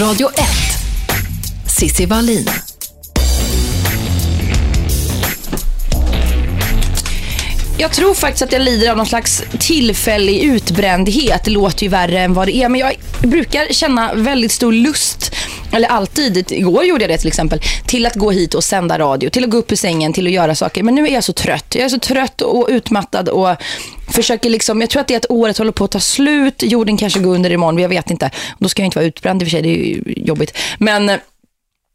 Radio 1. Sissi Wallin. Jag tror faktiskt att jag lider av någon slags tillfällig utbrändhet. Det låter ju värre än vad det är. Men jag brukar känna väldigt stor lust, eller alltid, igår gjorde jag det till exempel, till att gå hit och sända radio, till att gå upp i sängen, till att göra saker. Men nu är jag så trött. Jag är så trött och utmattad och försöker liksom, jag tror att det är att året håller på att ta slut. Jorden kanske går under imorgon, jag vet inte. Då ska jag inte vara utbränd i och för sig, det är ju jobbigt. Men eh,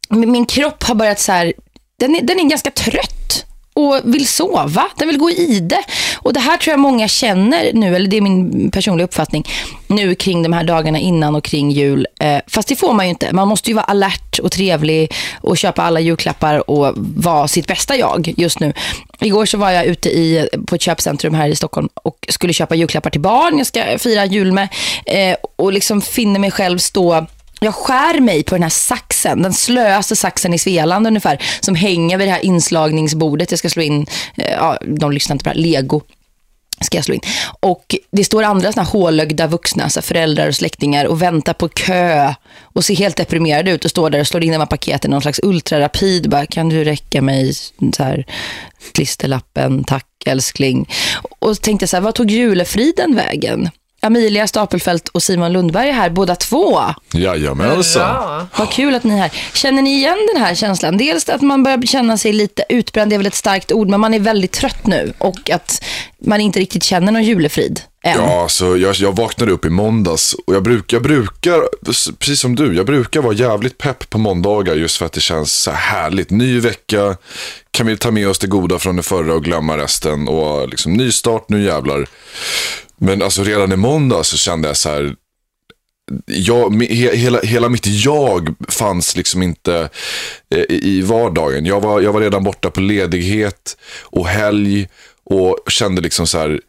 min kropp har börjat så här, den är, den är ganska trött och vill sova. Den vill gå i det. Och det här tror jag många känner nu, eller det är min personliga uppfattning, nu kring de här dagarna innan och kring jul. Eh, fast det får man ju inte. Man måste ju vara alert och trevlig och köpa alla julklappar och vara sitt bästa jag just nu. Igår så var jag ute i, på ett köpcentrum här i Stockholm och skulle köpa julklappar till barn. Jag ska fira jul med. Eh, och liksom finner mig själv stå jag skär mig på den här saxen, den slöaste saxen i Svealand ungefär, som hänger vid det här inslagningsbordet. Jag ska slå in, eh, ja, de lyssnar inte på det här, Lego ska jag slå in. Och det står andra såna hålögda vuxna, så föräldrar och släktingar och väntar på kö och ser helt deprimerade ut och står där och slår in de här paketen någon slags ultrarapid. Bara, kan du räcka mig så här, klisterlappen, tack älskling. Och så tänkte jag så här, vad tog julefriden vägen? Amelia Stapelfelt och Simon Lundberg är här, båda två. Jajamensan. Ja. Vad kul att ni är här. Känner ni igen den här känslan? Dels att man börjar känna sig lite utbränd, det är väl ett starkt ord, men man är väldigt trött nu. Och att man inte riktigt känner någon julefrid än. Ja, så jag, jag vaknade upp i måndags och jag, bruk, jag brukar, precis som du, jag brukar vara jävligt pepp på måndagar just för att det känns så här härligt. Ny vecka, kan vi ta med oss det goda från det förra och glömma resten och liksom nystart, nu jävlar. Men alltså redan i måndag så kände jag så här, jag, hela, hela mitt jag fanns liksom inte eh, i vardagen. Jag var, jag var redan borta på ledighet och helg och kände liksom så här,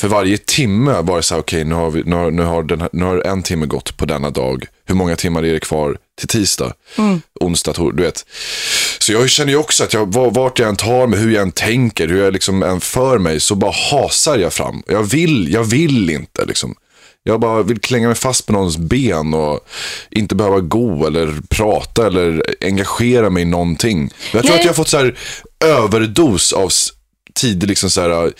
för varje timme var det så här, okej okay, nu, har vi, nu, har, nu, har den här, nu har en timme gått på denna dag. Hur många timmar är det kvar till tisdag? Mm. Onsdag, du vet. Så jag känner ju också att jag, vart jag än tar mig, hur jag än tänker, hur jag liksom än för mig, så bara hasar jag fram. Jag vill, jag vill inte liksom. Jag bara vill klänga mig fast på någons ben och inte behöva gå eller prata eller engagera mig i någonting. Jag tror Nej. att jag har fått så här överdos av tidig liksom så här,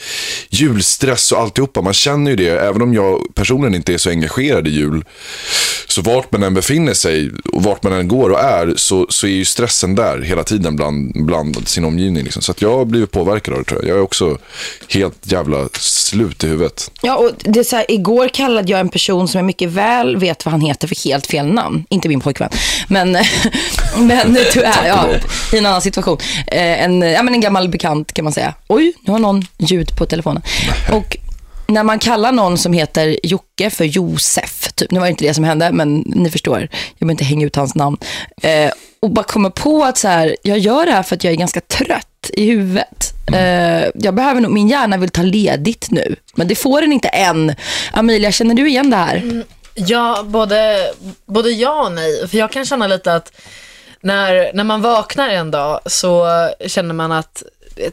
julstress och alltihopa. Man känner ju det, även om jag personligen inte är så engagerad i jul. Så vart man än befinner sig och vart man än går och är så, så är ju stressen där hela tiden bland, bland sin omgivning. Liksom. Så att jag har blivit påverkad av det tror jag. Jag är också helt jävla slut i huvudet. Ja, och det är så här, igår kallade jag en person som jag mycket väl vet vad han heter för helt fel namn. Inte min pojkvän. Men, men tyvärr, ja, i en annan situation. Eh, en, ja, men en gammal bekant kan man säga. Oj, nu har någon ljud på telefonen. Och när man kallar någon som heter Jocke för Josef, typ, nu var det inte det som hände, men ni förstår, jag behöver inte hänga ut hans namn. Eh, och bara kommer på att så här, jag gör det här för att jag är ganska trött i huvudet. Eh, jag behöver nog, min hjärna vill ta ledigt nu, men det får den inte än. Amelia, känner du igen det här? Mm, ja, både, både ja och nej. För jag kan känna lite att när, när man vaknar en dag så känner man att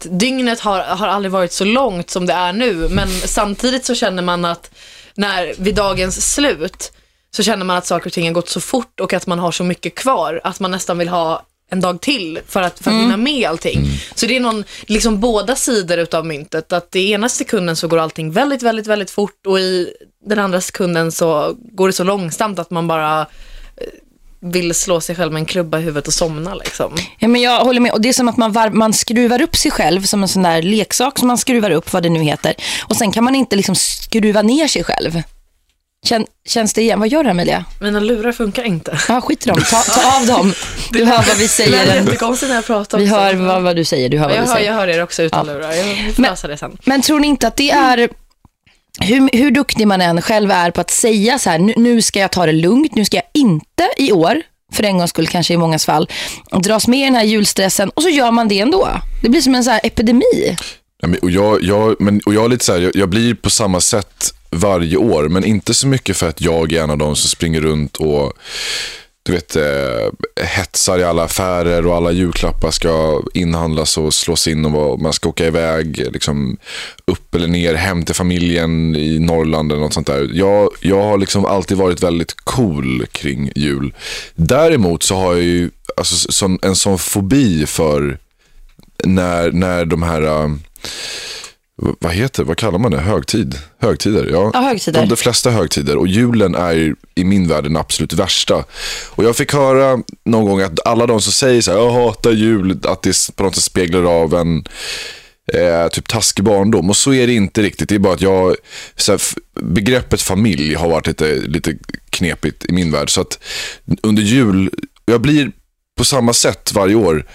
dygnet har, har aldrig varit så långt som det är nu, men samtidigt så känner man att när, vid dagens slut, så känner man att saker och ting har gått så fort och att man har så mycket kvar, att man nästan vill ha en dag till för att, för att mm. hinna med allting. Mm. Så det är någon, liksom båda sidor utav myntet, att i ena sekunden så går allting väldigt, väldigt, väldigt fort och i den andra sekunden så går det så långsamt att man bara vill slå sig själv med en klubba i huvudet och somna. Liksom. Ja, men jag håller med. Och det är som att man, var, man skruvar upp sig själv som en sån där leksak som man skruvar upp, vad det nu heter. Och sen kan man inte liksom skruva ner sig själv. Kän, känns det igen? Vad gör du Amelia? Mina lurar funkar inte. Ja, skit i dem. Ta, ta av dem. Du hör vad vi säger. Det är jättekonstigt när jag pratar Vi hör vad, vad, du säger. Du hör vad jag, vi hör, säger. jag hör er också utan ja. lurar. Jag, får lösa det sen. Men tror ni inte att det är hur, hur duktig man än själv är på att säga så här, nu, nu, ska jag ta det lugnt, nu ska jag inte i år för en gångs skull kanske i många fall, dras med i den här julstressen och så gör man det ändå. Det blir som en så här epidemi. Ja, men, och jag, jag, men, och jag, är lite så här, jag, jag, blir på samma sätt varje år, men inte så mycket för att jag är en av de som springer runt och du vet, eh, hetsar i alla affärer och alla julklappar ska inhandlas och slås in och man ska åka iväg liksom, upp eller ner hem till familjen i Norrland eller något sånt där. Jag, jag har liksom alltid varit väldigt cool kring jul. Däremot så har jag ju alltså, sån, en sån fobi för när, när de här eh, vad heter, vad kallar man det? Högtid? Högtider? Ja, Ja, högtider. De, de flesta högtider. Och julen är i min värld den absolut värsta. Och jag fick höra någon gång att alla de som säger så här, jag hatar jul, att det på något sätt speglar av en eh, typ taskig barndom. Och så är det inte riktigt. Det är bara att jag, så här, begreppet familj har varit lite, lite knepigt i min värld. Så att under jul, jag blir på samma sätt varje år.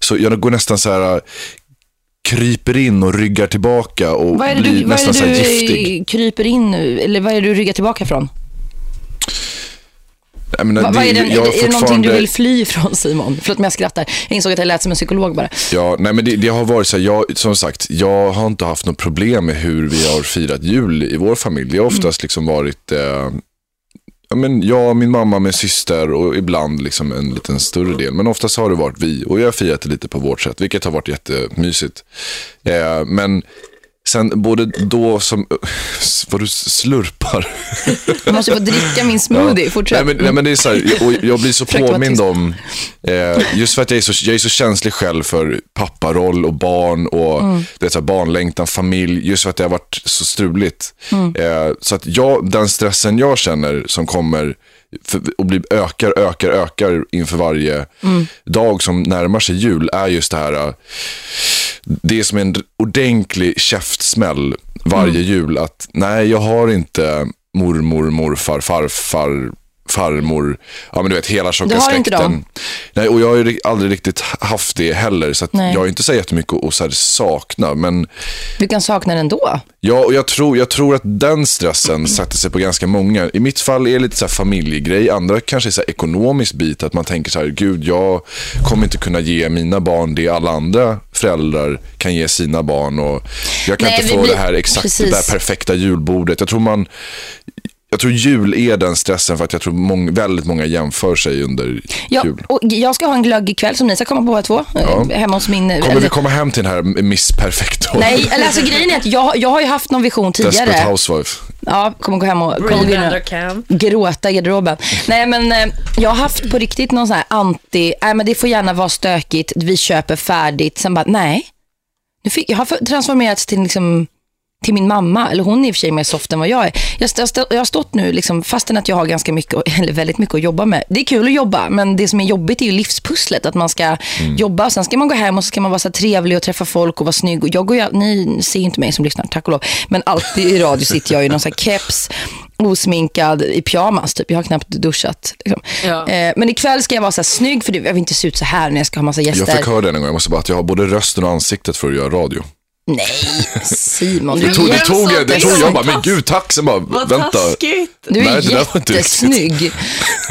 Så jag går nästan så här, kryper in och ryggar tillbaka och Vad är det blir du, vad är nästan det så här du giftig. eh, kryper in? Eller vad är det du ryggar tillbaka från? Jag menar, Va, vad är, det, jag är, det, är det någonting du fortfarande- vill fly ifrån Simon? Förlåt men jag skrattar. Jag insåg att jag lät som en psykolog bara. Ja, nej men det, det har varit så här, jag, som sagt, jag har inte haft något problem med hur vi har firat jul i vår familj. Det har oftast liksom varit, eh, ja, men jag, min mamma, min syster och ibland liksom en liten större del. Men oftast har det varit vi och jag har firat det lite på vårt sätt, vilket har varit jättemysigt. Eh, men sen både då som, vad du slurpar. Jag måste få dricka min smoothie. Fortsätt. Nej, men, nej, men det är så här, och jag blir så påmind om, eh, just för att jag är, så, jag är så känslig själv för papparoll och barn och Mm. det är så här, barnlängtan, familj, just för att det har varit så struligt. Mm. Eh, så att jag, den stressen jag känner som kommer för, och blir, ökar, ökar, ökar inför varje Mm. dag som närmar sig jul är just det här, eh, det är som en ordentlig käftsmäll varje Mm. jul att nej, jag har inte mormor, morfar, farfar, farmor, ja men du vet hela tjocka släkten. Nej, och jag har ju ri- aldrig riktigt haft det heller, så jag har inte så jättemycket att så här sakna, men Du kan sakna den då. Ja, och jag tror, jag tror att den stressen sätter sig på ganska många. I mitt fall är det lite så här familjegrej, andra kanske är så ekonomisk bit, att man tänker så här, gud, jag kommer inte kunna ge mina barn det alla andra föräldrar kan ge sina barn och jag kan Nej, inte få blir- det här exakt, precis. det där perfekta julbordet. Jag tror man, jag tror jul är den stressen för att jag tror många, väldigt många jämför sig under Ja, jul. och jag ska ha en glögg ikväll som ni ska komma på båda två. eh, Hemma hos min... Kommer eller- vi komma hem till den här Miss Perfecto? Nej, eller alltså grejen är att jag, jag har ju haft någon vision Desperate tidigare. Housewife. Ja, kommer gå hem och kommer gråta i garderoben. Nej, men eh, jag har haft på riktigt någon sån här anti, nej men det får gärna vara stökigt, vi köper färdigt. Sen bara, nej. Nu fick, jag har transformerats till liksom till min mamma, eller hon är i och för sig mer soft än vad jag är. Jag, jag, jag har stått nu, liksom, fastän att jag har ganska mycket, eller väldigt mycket att jobba med. Det är kul att jobba, men det som är jobbigt är ju livspusslet. Att man ska jobba, och sen ska man gå hem och så ska man vara så trevlig och träffa folk och vara snygg. Och jag går ju, ni ser ju inte mig som lyssnar, tack och lov. Men alltid i radio sitter jag i någon så här keps, osminkad, i pyjamas typ. Jag har knappt duschat. Liksom. Ja. Eh, men ikväll ska jag vara så här snygg, för det- jag vill inte se ut så här när jag ska ha massa Jag gäster. fick höra det en gång, jag måste bara att jag har både rösten och ansiktet för att göra radio. Nej, Simon. Du Det tog, det är tog, jag, det tog jag bara, men gud tack, sen bara, Vad vänta. taskigt. Du är Nej, det jättesnygg.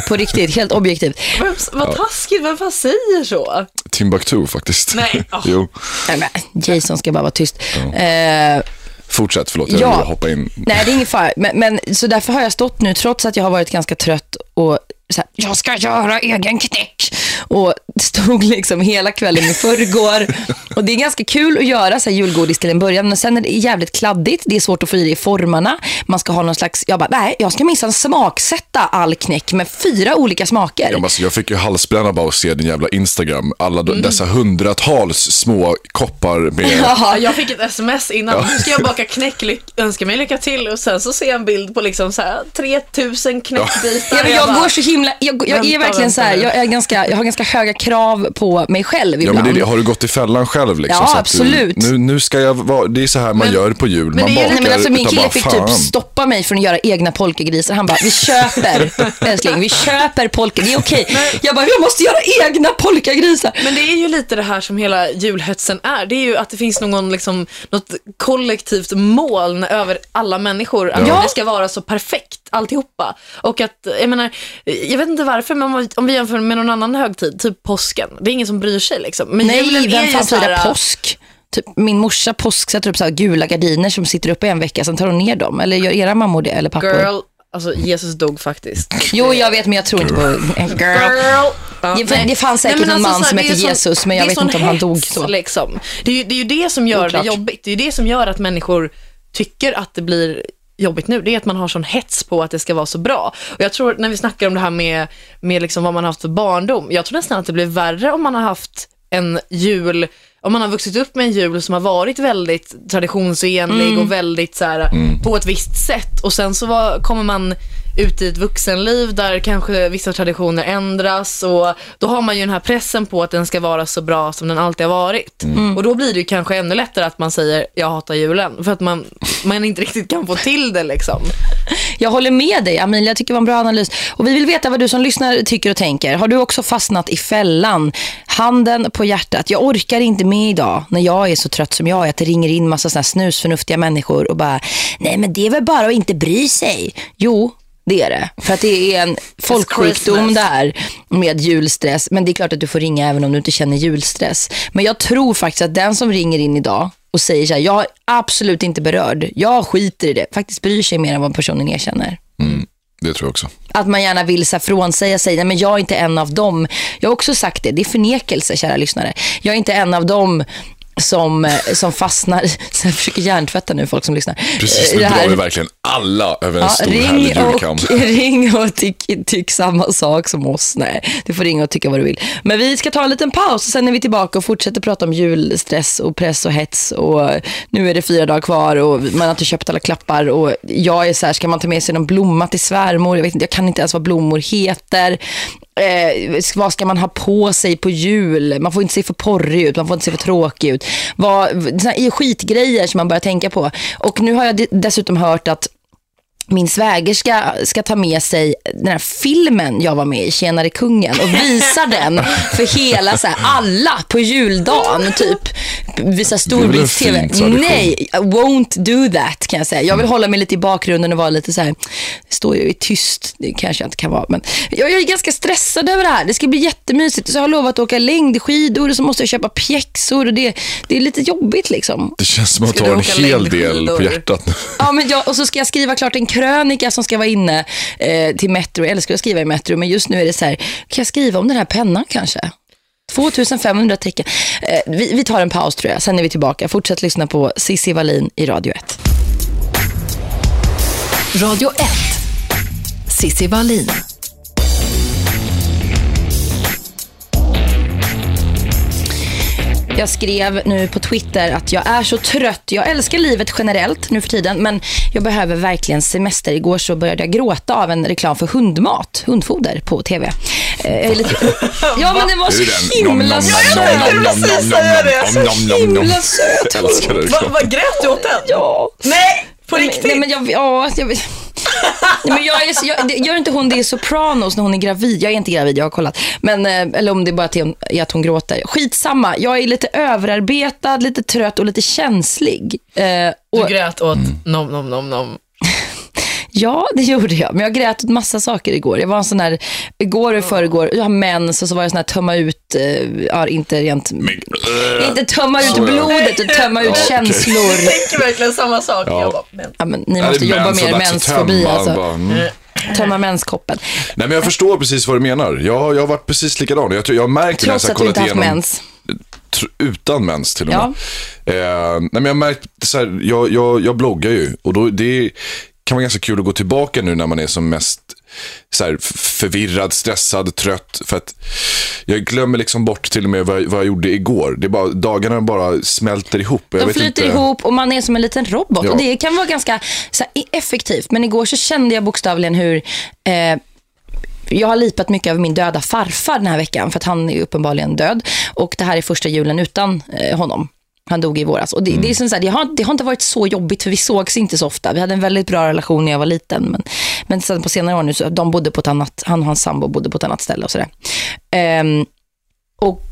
På riktigt, helt objektivt. Vem, vad taskigt, vem fan säger så? Timbuktu faktiskt. Nej, åh. jo, Nej, men Jason ska bara vara tyst. Eh, fortsätt, förlåt, jag Ja. vill hoppa in. nej, det är ingen fara. Men, men, så därför har jag stått nu, trots att jag har varit ganska trött och så här, jag ska göra egen knäck. Och stod liksom hela kvällen i förrgår. Och det är ganska kul att göra så här julgodis till en början, men sen är det jävligt kladdigt. Det är svårt att få i det i formarna. Man ska ha någon slags, jag bara, nej, jag ska minsann smaksätta all knäck med fyra olika smaker. Jag, måste, jag fick ju halsbränna bara att se din jävla Instagram. Alla Mm. de, dessa hundratals små koppar med... Ja, jag fick ett sms innan. Nu ska jag baka knäck, önska mig lycka till. Och sen så ser jag en bild på liksom så här 3000 knäckbitar. Ja, men jag, bara, går så himla, jag, jag är verkligen så här, jag, är ganska, jag har ganska höga krav på mig själv Ja, ibland. men det, är det. har du gått i fällan själv? Liksom, Ja, absolut. Du, nu, nu ska jag vara, det är så här man Men- gör på jul. men Man det är- bakar Nej, men alltså, min kille bara fick fan. typ stoppa mig från att göra egna polkagrisar. Han bara, vi köper, älskling, vi köper polka, det är okej. Jag bara, jag måste göra egna polkagrisar. Men det är ju lite det här som hela julhetsen är. Det är ju att det finns någon, liksom, något kollektivt moln över alla människor. Att Ja. det ska vara så perfekt, alltihopa. Och att, jag menar, jag vet inte varför, men om vi- om vi jämför med någon annan högtid, typ påsken. Det är ingen som bryr sig liksom. Men Nej, vem fan firar påsk? Typ, min morsa påsk sätter upp så gula gardiner som sitter uppe en vecka, sen tar hon ner dem. Eller gör era mammor det, eller pappor? Girl, Alltså Jesus dog faktiskt. Jo, jag vet, men jag tror inte på girl. Ja, Det- nej. det fanns säkert Nej, men en man som hette Jesus, men jag vet inte om han dog så. Liksom. Det, är, ju- det är ju det som gör Oklart. det jobbigt. Det är ju det som gör att människor tycker att det blir jobbigt nu. Det är att man har sån hets på att det ska vara så bra. Och jag tror när vi snackar om det här med, med liksom vad man har haft för barndom, jag tror nästan att det blir värre om man har haft en jul om man har vuxit upp med en jul som har varit väldigt traditionsenlig Mm. och väldigt så här, på ett visst sätt och sen så var, kommer man ut i ett vuxenliv där kanske vissa traditioner ändras och då har man ju den här pressen på att den ska vara så bra som den alltid har varit. Och då blir det ju kanske ännu lättare att man säger jag hatar julen för att man, man inte riktigt kan få till det liksom. Jag håller med dig, Amelia. Jag tycker det var en bra analys. Och vi vill veta vad du som lyssnar tycker och tänker. Har du också fastnat i fällan? Handen på hjärtat. Jag orkar inte med idag när jag är så trött som jag är. Att det ringer in massa såna här snusförnuftiga människor och bara, nej men det är väl bara att inte bry sig. Jo, det är det. För att det är en folksjukdom Christmas. där med julstress. Men det är klart att du får ringa även om du inte känner julstress. Men jag tror faktiskt att den som ringer in idag och säger så här, jag är absolut inte berörd. Jag skiter i det. Faktiskt bryr sig mer än vad personen erkänner. Det tror jag också. Att man gärna vill så här frånsäga sig, nej men jag är inte en av dem. Jag har också sagt det, det är förnekelse kära lyssnare. Jag är inte en av dem som, eh, som fastnar, så jag försöker hjärntvätta nu folk som lyssnar. Precis, nu det drar vi verkligen alla över en Ja, stor härlig ring julkam. och, ring och tyck, tyck samma sak som oss. Nej, du får ringa och tycka vad du vill. Men vi ska ta en liten paus och sen är vi tillbaka och fortsätter prata om julstress och press och hets. Och nu är det fyra dagar kvar och man har inte köpt alla klappar. Och jag är så här, ska man ta med sig någon blomma till svärmor? Jag, vet inte, jag kan inte ens vad blommor heter. Eh, vad ska man ha på sig på jul? Man får inte se för porrig ut, man får inte se för tråkig ut. Vad, såna skitgrejer som man börjar tänka på. Och nu har jag dessutom hört att min svägerska ska ta med sig den här filmen jag var med i, Tjenare kungen, och visa den för hela så här, alla på juldagen, typ. Visa storbilds-tv. Nej, I won't do that kan jag säga. Jag vill hålla mig lite i bakgrunden och vara lite så här, står ju i tyst, det kanske jag inte kan vara, men jag är ganska stressad över det här. Det ska bli jättemysigt. Så jag har lovat att åka längdskidor och så måste jag köpa pjäxor och det, det är lite jobbigt liksom. Det känns som att du har en hel del på hjärtat nu. Ja, men jag, och så ska jag skriva klart en krönika som ska vara inne eh, till Metro. Jag älskar att skriva i Metro, men just nu är det så här, kan jag skriva om den här pennan kanske? 2500 tecken. Eh, vi, vi tar en paus tror jag, sen är vi tillbaka. Fortsätt lyssna på Cissi Wallin i Radio 1. Radio 1. Cissi Wallin. Jag skrev nu på Twitter att jag är så trött. Jag älskar livet generellt nu för tiden, men jag behöver verkligen semester. Igår så började jag gråta av en reklam för hundmat, hundfoder på tv. Eh, jag lite... Ja, men det var så himla söt. nom, nom, precis säga det. nom. Himla söt Jag. Vad grät du åt den? Ja. Nej, på riktigt? Nej, men jag, ja, jag, Nej, men jag är, jag, gör inte hon det i Sopranos när hon är gravid? Jag är inte gravid, jag har kollat. Men, eh, eller om det bara är är att hon gråter. Skitsamma, jag är lite överarbetad, lite trött och lite känslig. Eh, Du och, grät åt nom nom nom nom. ja, det gjorde jag. Men jag grät åt massa saker igår. Jag var en sån här, igår och förrgår, jag har mens och så var jag sån här tömma ut, eh, ja, inte rent, inte tömma ut ja. blodet, utan tömma ut Ja, känslor. Jag tänker verkligen samma sak. Ja. Jag bara, men. Ja, men ni Ja, måste jobba och mer mensfobi. tömma. Alltså. Bara, mm. Tömma menskoppen. Nej, men jag förstår precis vad du menar. Jag, jag har varit precis likadan. Jag, tror- jag har märkt det när jag Trots har att du kollat inte haft igenom. mens. tr- utan mens till och Ja. med. Eh, nej, men jag märkt, så här, jag, jag, jag bloggar ju och då, det kan vara ganska kul att gå tillbaka nu när man är som mest så här, förvirrad, stressad, trött. För att jag glömmer liksom bort till och med vad, jag- vad jag gjorde igår. Det är bara, dagarna bara smälter ihop. Jag De flyter inte. ihop och man är som en liten robot. Ja. Och Det kan vara ganska så här, effektivt. Men igår så kände jag bokstavligen hur... Eh, jag har lipat mycket över min döda farfar den här veckan. För att han är uppenbarligen död. Och det här är första julen utan eh, honom. Han dog i våras. Och det, det, är som så här, det, har, det har inte varit så jobbigt för vi sågs inte så ofta. Vi hade en väldigt bra relation när jag var liten. Men, men sen på senare år nu så de bodde på ett annat, han och hans sambo bodde på ett annat ställe och sådär. Ehm, och,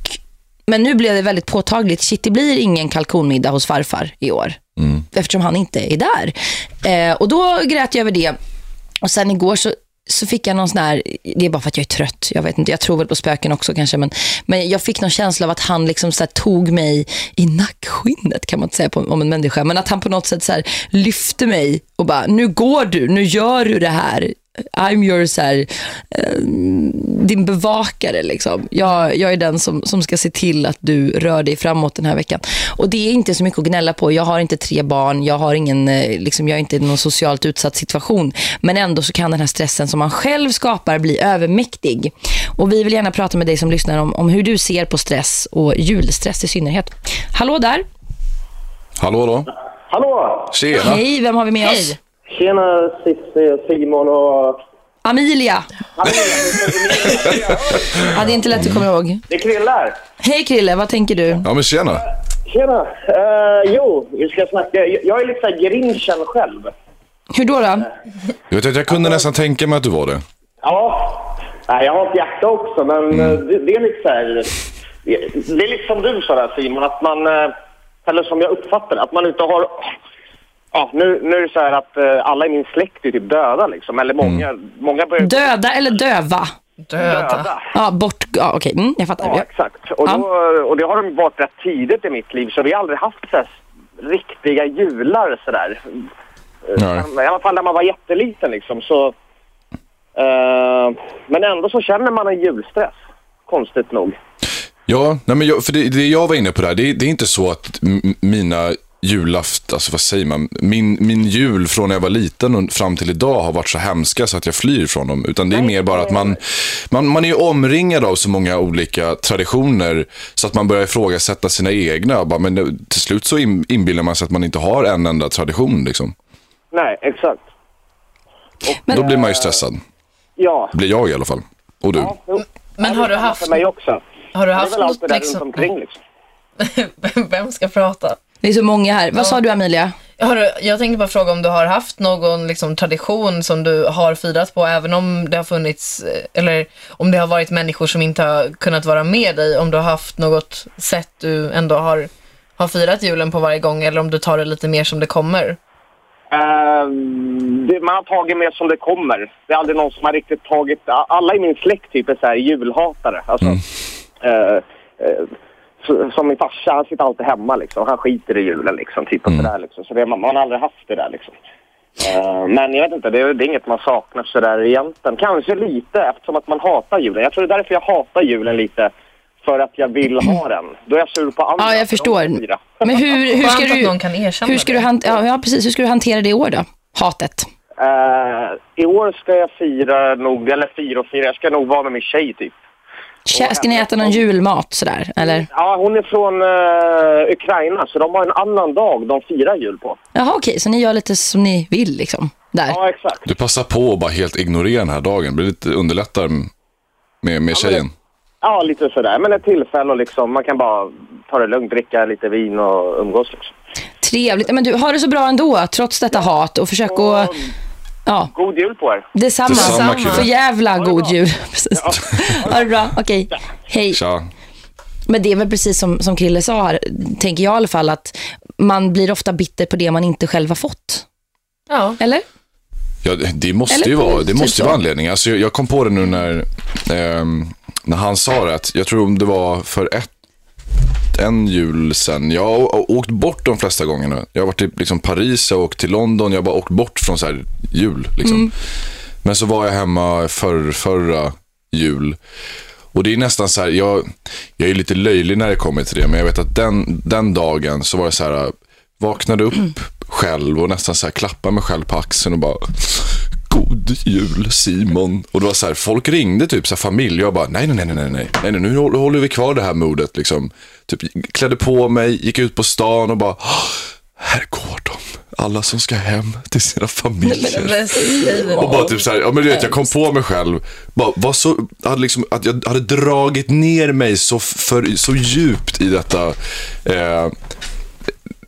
men nu blev det väldigt påtagligt. Shit, det blir ingen kalkonmiddag hos farfar i år. Eftersom han inte är där. Eh, och då grät jag över det. Och sen igår så så fick jag någon sån här, det är bara för att jag är trött, jag vet inte, jag tror väl på spöken också kanske, men, men jag fick någon känsla av att han liksom så här tog mig i nackskinnet kan man inte säga på, om en människa, men att han på något sätt så här lyfte mig och bara, nu går du, nu gör du det här. I'm your så här, eh, din bevakare. Liksom. Jag, jag är den som, som ska se till att du rör dig framåt den här veckan. Och det är inte så mycket att gnälla på. Jag har inte tre barn, jag, har ingen, eh, liksom, jag är inte i någon socialt utsatt situation. Men ändå så kan den här stressen som man själv skapar bli övermäktig. Och vi vill gärna prata med dig som lyssnar om, om hur du ser på stress och julstress i synnerhet. Hallå där! Hallå då? Hallå! Tjena! Hej, vem har vi med Hej. oss? Tjena Cissi och Simon och... Amelia. Ja, det är inte lätt att komma ihåg. Det krillar. Hej Krille, vad tänker du? Ja men tjena. Tjena. Uh, jo, vi ska snacka. Jag är lite såhär grinchen själv. Hur då då? Jag, vet, att jag kunde nästan tänka mig att du var det. Ja. Nej, jag har ett hjärta också, men eh, det, det är lite så här... Det är lite som du sa där Simon, att man... eh, Eller som jag uppfattar att man inte har... Ja, nu, nu är det så här att eh, alla i min släkt är typ döda liksom. Eller många, många börjar... Döda eller döva? Döda. Ja, bort. Ja, okej. Mm, jag fattar. Ja, exakt. Och, då, och det har de varit rätt tidigt i mitt liv, så vi har aldrig haft så här riktiga jular sådär. Nej. I alla fall när man var jätteliten liksom. Så, eh, men ändå så känner man en julstress, konstigt nog. Ja, nej men jag, för det, det jag var inne på där, det, det är inte så att mina julaft, alltså vad säger man, min, min jul från när jag var liten och fram till idag har varit så hemska så att jag flyr från dem. Utan det är mer bara att man, man, man är ju omringad av så många olika traditioner så att man börjar ifrågasätta sina egna. Och Bara, men till slut så in, inbillar man sig att man inte har en enda tradition. Liksom. Nej, exakt. Då blir man ju stressad. Ja. blir jag i alla fall. Och du. ja. Men har du haft, För mig också. har du Det är haft väl allt det något där runt liksom, omkring liksom. vem ska prata? Det är så många här. Vad sa du Amelia? Jag tänkte bara fråga om du har haft någon liksom, tradition som du har firat på, även om det har funnits, eh, eller om det har varit människor som inte har kunnat vara med dig, om du har haft något sätt du ändå har, har firat julen på varje gång, eller om du tar det lite mer som det kommer. Ehm, det, man har tagit med som det kommer. Det är aldrig någon som har riktigt tagit... Alla i min släkt typ är så här julhatare. Alltså, eh, eh, så- som min farsa, han sitter alltid hemma liksom. Han skiter i julen liksom. Typ och sådär, liksom. Så det, man, man har aldrig haft det där liksom. Eh, men jag vet inte, det är, det är inget man saknar sådär egentligen. Kanske lite eftersom att man hatar julen. Jag tror det är därför jag hatar julen lite. För att jag vill ha den. Då är jag sur på andra. Ja, jag förstår. Men hur, hur, ska du, någon kan erkänna hur, ska du det. han, ja, precis. hur ska du hantera det i år då? Hatet. Eh, I år ska jag fira nog, eller fira och fira, jag ska nog vara med min tjej typ. Ska ni äta någon julmat sådär? Eller? Ja, hon är från eh, Ukraina så de har en annan dag de firar jul på. Jaha, okej. Så ni gör lite som ni vill liksom? Där. Ja, exakt. Du passar på att bara helt ignorera den här dagen. Det blir lite underlättar med, med tjejen. Ja, lite sådär. Men ett tillfälle och liksom, man kan bara ta det lugnt, dricka lite vin och umgås liksom. Trevligt. Men du, har det så bra ändå, trots detta hat. Och försök att... Ja, God jul på er! detsamma. Detsamma, kul. För jävla det god jul. Precis. Ha det bra. Okej. Hej. Tja. Men det är väl precis som, som Krille sa här, tänker jag i alla fall, att man blir ofta bitter på det man inte själv har fått. Ja. Eller? Ja, det- måste Eller ju vara, det typ måste ju så. vara anledningen. Alltså, jag, kom på det nu när, ehm, när han sa det, att jag tror om det var för ett, en jul sen. Jag har åkt bort de flesta gångerna. Jag har varit i liksom, Paris, jag har åkt till London, jag har bara åkt bort från så här, jul. Liksom. Mm. Men så var jag hemma för, förra jul. Och det är nästan så här, jag, jag är lite löjlig när det kommer till det, men jag vet att den, den dagen så var det så här, vaknade upp själv och nästan så här klappade mig själv på axeln och bara, God jul Simon. Och det var så här, folk ringde typ så här, familj. Jag bara, nej, nej, nej, nej, nej, nej, nu håller vi kvar det här modet liksom. Typ klädde på mig, gick ut på stan och bara, "Åh, här går de. Alla som ska hem till sina familjer. Och bara typ så här, ja men du vet, jag kom på mig själv. Bara, var så, hade liksom, att jag hade dragit ner mig så, för, så djupt i detta eh,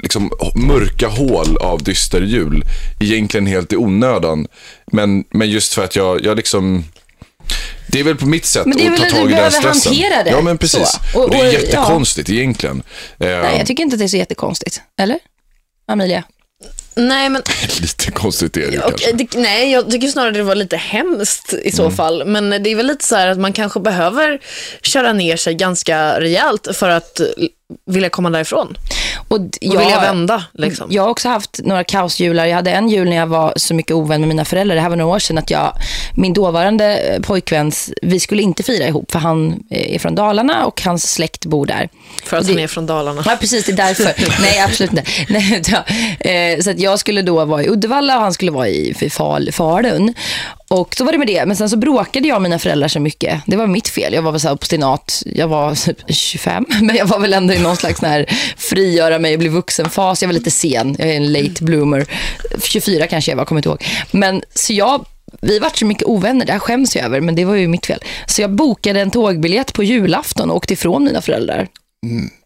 liksom, mörka hål av dyster jul. Egentligen helt i onödan. Men, men just för att jag, jag liksom... Det är väl på mitt sätt att ta tag du i den behöver stressen. hantera det. Ja, men precis. Och, Och- det är jättekonstigt egentligen. Eh, Nej, jag tycker inte att det är så jättekonstigt. Eller? Amelia? Nej, men Lite konstigt är det Och, kanske. det, nej, jag tycker snarare det var lite hemskt i så Mm. fall. Men det är väl lite så här att man kanske behöver köra ner sig ganska rejält för att vilja komma därifrån. Och Och jag, vilja vända. Liksom. Jag har också haft några kaosjular. Jag hade en jul när jag var så mycket ovän med mina föräldrar. Det här var några år sedan att jag, min dåvarande eh, pojkväns, vi skulle inte fira ihop för han eh, är från Dalarna och hans släkt bor där. För att det- han är från Dalarna. Ja, precis. Det är därför. Nej, absolut inte. Nej, eh, så att jag skulle då vara i Uddevalla och han skulle vara i i Fal, Falun. Och så var det med det. Men sen så bråkade jag och mina föräldrar så mycket. Det var mitt fel. Jag var väl så här obstinat. Jag var typ 25, men jag var väl ändå i någon slags här frigöra mig och bli vuxen-fas. Jag var lite sen. Jag är en late bloomer. 24 kanske jag var, kommer inte ihåg. Men så jag vi vart så mycket ovänner, det här skäms jag över, men det var ju mitt fel. Så jag bokade en tågbiljett på julafton och åkte ifrån mina föräldrar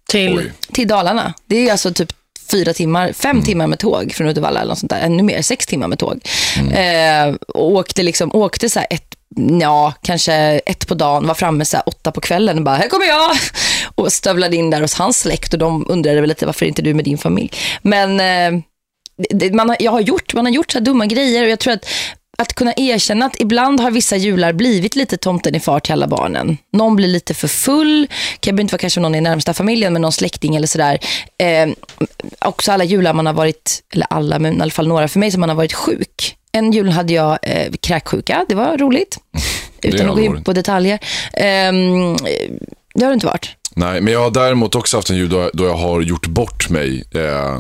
Till, Oj. till Dalarna. Det är alltså typ fyra timmar, fem Mm. timmar med tåg från Uddevalla eller något sånt där. Ännu mer, sex timmar med tåg. Mm. Eh, och åkte liksom, åkte så ett, ja, kanske ett på dagen, var framme så åtta på kvällen och bara, här kommer jag! Och stövlade in där hos hans släkt och de undrade väl lite, varför inte du med din familj? Men eh, det, man har, jag har gjort, man har gjort så dumma grejer och jag tror att att kunna erkänna att ibland har vissa jular blivit lite tomten i far till alla barnen. Någon blir lite för full, kan behöver inte vara kanske någon i närmsta familjen, men någon släkting eller sådär. Eh, också alla jular man har varit, eller alla, men i alla fall några för mig som man har varit sjuk. En jul hade jag eh, kräksjuka, det var roligt. Det Utan att gå in på detaljer. Ehm, det har det inte varit. Nej, men jag har däremot också haft en jul då, då jag har gjort bort mig. Eh,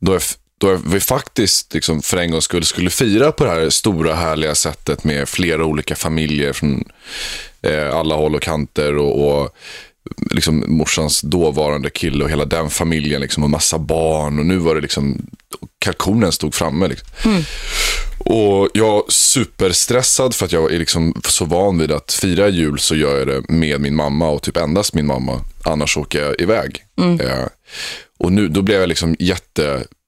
då, jag, då vi faktiskt liksom, för en gångs skull skulle fira på det här stora härliga sättet med flera olika familjer från eh, alla håll och kanter. och, och liksom morsans dåvarande kille och hela den familjen liksom, och massa barn. Och nu var det liksom, kalkonen stod framme. Liksom. Och jag superstressad för att jag är liksom så van vid att fira jul så gör jag det med min mamma och typ endast min mamma. Annars åker jag iväg. Eh, och nu, då blev jag liksom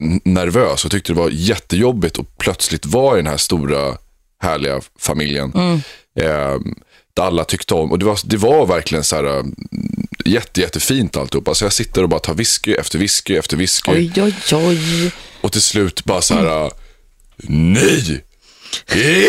jättenervös och tyckte det var jättejobbigt att plötsligt vara i den här stora härliga familjen. Eh, där alla tyckte om. Och det var, det var verkligen så här eh, jätte, jättefint alltihop. Alltså jag sitter och bara tar whisky efter whisky efter whisky. Oj, oj, oj. Och till slut bara så här. äh, Nej!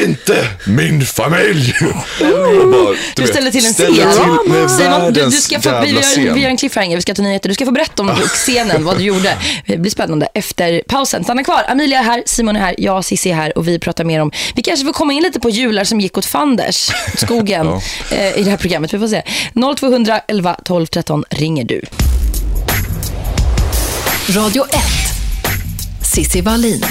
Inte min familj! Och bara, Du vet, ställer till en ställer scen. till med Simon, du, du ska få, vi, gör, vi gör en cliffhanger, vi ska ta nyheter. Du ska få berätta om scenen, vad du gjorde. Det blir spännande efter pausen. Stanna kvar. Amelia är här, Simon är här, jag Cissi är här och vi pratar mer om, vi kanske får komma in lite på jular som gick åt fanders, skogen, Ja. eh, i det här programmet. Vi får se. 0200 11 12 13 ringer du. Radio 1. Sissi Wallin.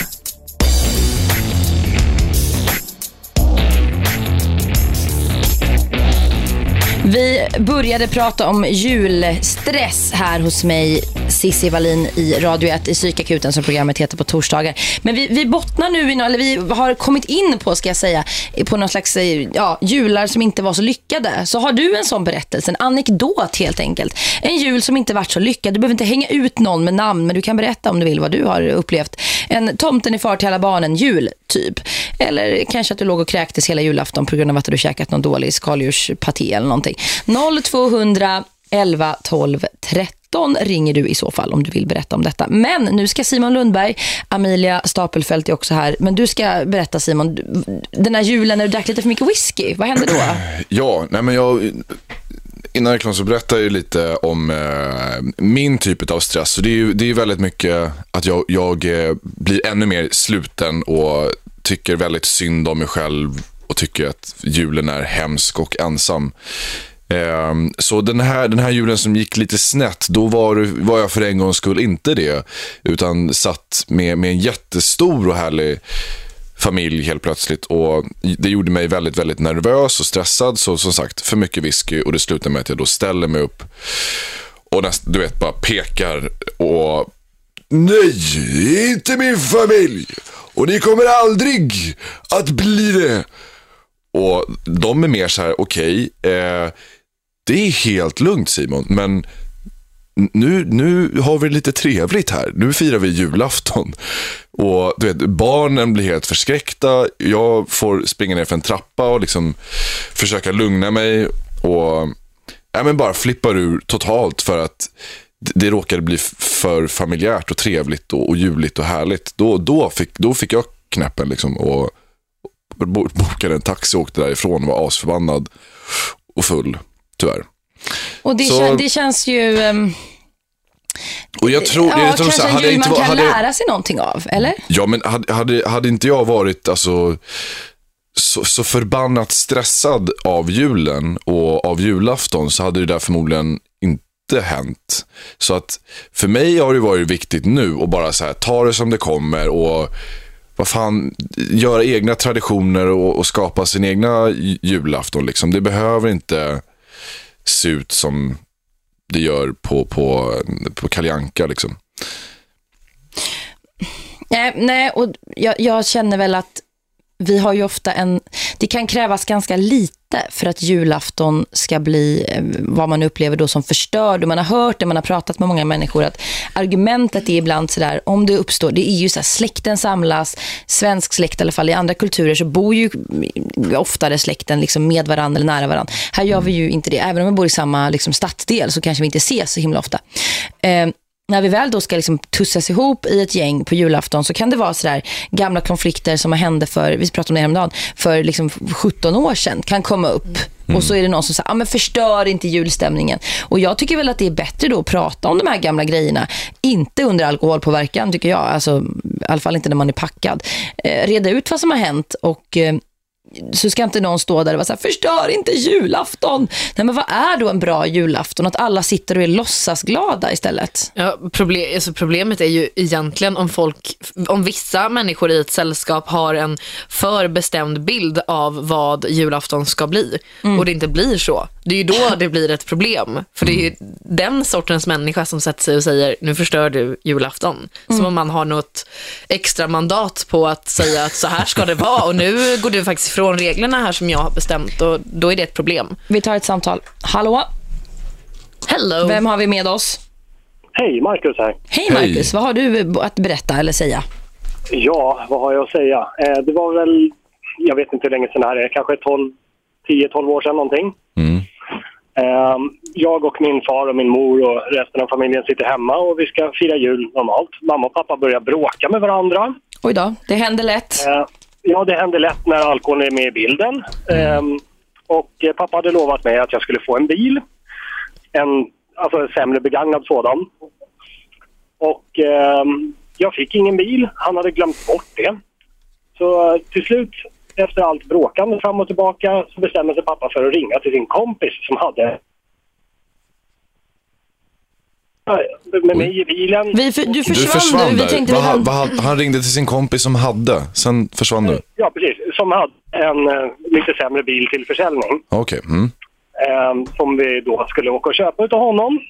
Vi började prata om julstress här hos mig, Cissi Wallin i Radio 1 i Psykakuten som programmet heter på torsdagar. Men vi, vi bottnar nu, i, eller vi har kommit in på, ska jag säga, på någon slags eh, ja, jular som inte var så lyckade. Så har du en sån berättelse, en anekdot helt enkelt. En jul som inte varit så lyckad. Du behöver inte hänga ut någon med namn, men du kan berätta om du vill vad du har upplevt. En tomten är far till alla barnen, jul, typ. Eller kanske att du låg och kräktes hela julafton på grund av att du käkat någon dålig skaldjurspaté eller någonting. 0200 11 12 13 ringer du i så fall om du vill berätta om detta. Men nu ska Simon Lundberg, Amelia Stapelfelt är också här, men du ska berätta Simon, den här julen när du drack lite för mycket whisky, vad hände då? Ja, nej men jag... Innan reklam så berättar jag ju lite om eh, min typ av stress. Så det är ju det är väldigt mycket att jag, jag eh, blir ännu mer sluten och tycker väldigt synd om mig själv och tycker att julen är hemsk och ensam. Ehm, så den här, den här julen som gick lite snett, då var, var jag för en gångs skull inte det. Utan satt med, med en jättestor och härlig familj helt plötsligt. Och Det gjorde mig väldigt, väldigt nervös och stressad. Så som sagt, för mycket whisky och det slutade med att jag då ställer mig upp och näst, du vet, bara pekar och Nej, det är inte min familj. Och ni kommer aldrig att bli det. Och de är mer så här, okej, eh, det är helt lugnt Simon, men nu, nu har vi lite trevligt här. Nu firar vi julafton. Och du vet, barnen blir helt förskräckta. Jag får springa ner för en trappa och liksom försöka lugna mig. Och ja, men bara flippar ur totalt för att det, råkade bli för familjärt och trevligt och, och juligt och härligt. Då, då, fick, då fick jag knäppen liksom och, och bo- bokade en taxi och åkte därifrån och var asförbannad och full, tyvärr. Och det, Så- kän, det känns ju... ehm, Och jag tror, ja, jag tror kanske så här, en hade jag inte man kan hade lära sig någonting av, eller? Ja, men hade, hade, hade inte jag varit alltså, så, så förbannat stressad av julen och av julafton så hade det där förmodligen inte hänt. Så att för mig har det varit viktigt nu att bara så här, ta det som det kommer och vad fan, göra egna traditioner och, och skapa sin egna julafton. Liksom. Det behöver inte se ut som det gör på, på, på Kalle Anka, liksom. Nej, nej och jag, jag känner väl att vi har ju ofta en... Det kan krävas ganska lite för att julafton ska bli eh, vad man upplever då som förstörd. Och man har hört det, man har pratat med många människor att argumentet är ibland sådär, om det uppstår, det är ju så här, släkten samlas, svensk släkt i alla fall, i andra kulturer så bor ju oftare släkten liksom med varandra eller nära varandra. Här gör vi ju inte det, även om vi bor i samma liksom, stadsdel så kanske vi inte ses så himla ofta. Eh, när vi väl då ska liksom tussas ihop i ett gäng på julafton så kan det vara sådär gamla konflikter som hände för, vi pratade om det häromdagen, för liksom 17 år sedan kan komma upp. Och så är det någon som säger, ah, men förstör inte julstämningen. Och jag tycker väl att det är bättre då att prata om de här gamla grejerna. Inte under alkoholpåverkan tycker jag. Alltså, I alla fall inte när man är packad. Eh, reda ut vad som har hänt och eh, så ska inte någon stå där och vara så här, förstör inte julafton. Nej, men vad är då en bra julafton? Att alla sitter och är låtsasglada istället. Ja, problem, alltså problemet är ju egentligen om folk, om vissa människor i ett sällskap har en för bestämd bild av vad julafton ska bli och det inte blir så. Det är ju då det blir ett problem. För det är ju den sortens människa som sätter sig och säger, nu förstör du julafton. Som om man har något extra mandat på att säga att så här ska det vara och nu går du faktiskt ifrån reglerna här som jag har bestämt och då är det ett problem. Vi tar ett samtal. Hallå, Hello! vem har vi med oss? Hej, Marcus här. Hej. Marcus, vad har du att berätta eller säga? Ja, vad har jag att säga? Eh, det var väl, jag vet inte hur länge sedan det här är, kanske 12, 10-12 år sedan någonting. Mm. Eh, jag och min far och min mor och resten av familjen sitter hemma och vi ska fira jul normalt. Mamma och pappa börjar bråka med varandra. Oj då, det händer lätt. Eh, ja, det händer lätt när alkoholen är med i bilden. Ehm, eh, och pappa hade lovat mig att jag skulle få en bil. En, alltså en sämre begagnad sådan. Och ehm, jag fick ingen bil. Han hade glömt bort det. Så eh, till slut, efter allt bråkande fram och tillbaka, så bestämde sig pappa för att ringa till sin kompis som hade eh, med mig i bilen. Vi, för, du Du försvann, försvann nu. Vi tänkte Vad vi han, han, ringde till sin kompis som hade, sen försvann du. Ja, precis. Som hade en eh, lite sämre bil till försäljning. Okej. Mm. eh, som vi då skulle åka och köpa utav honom.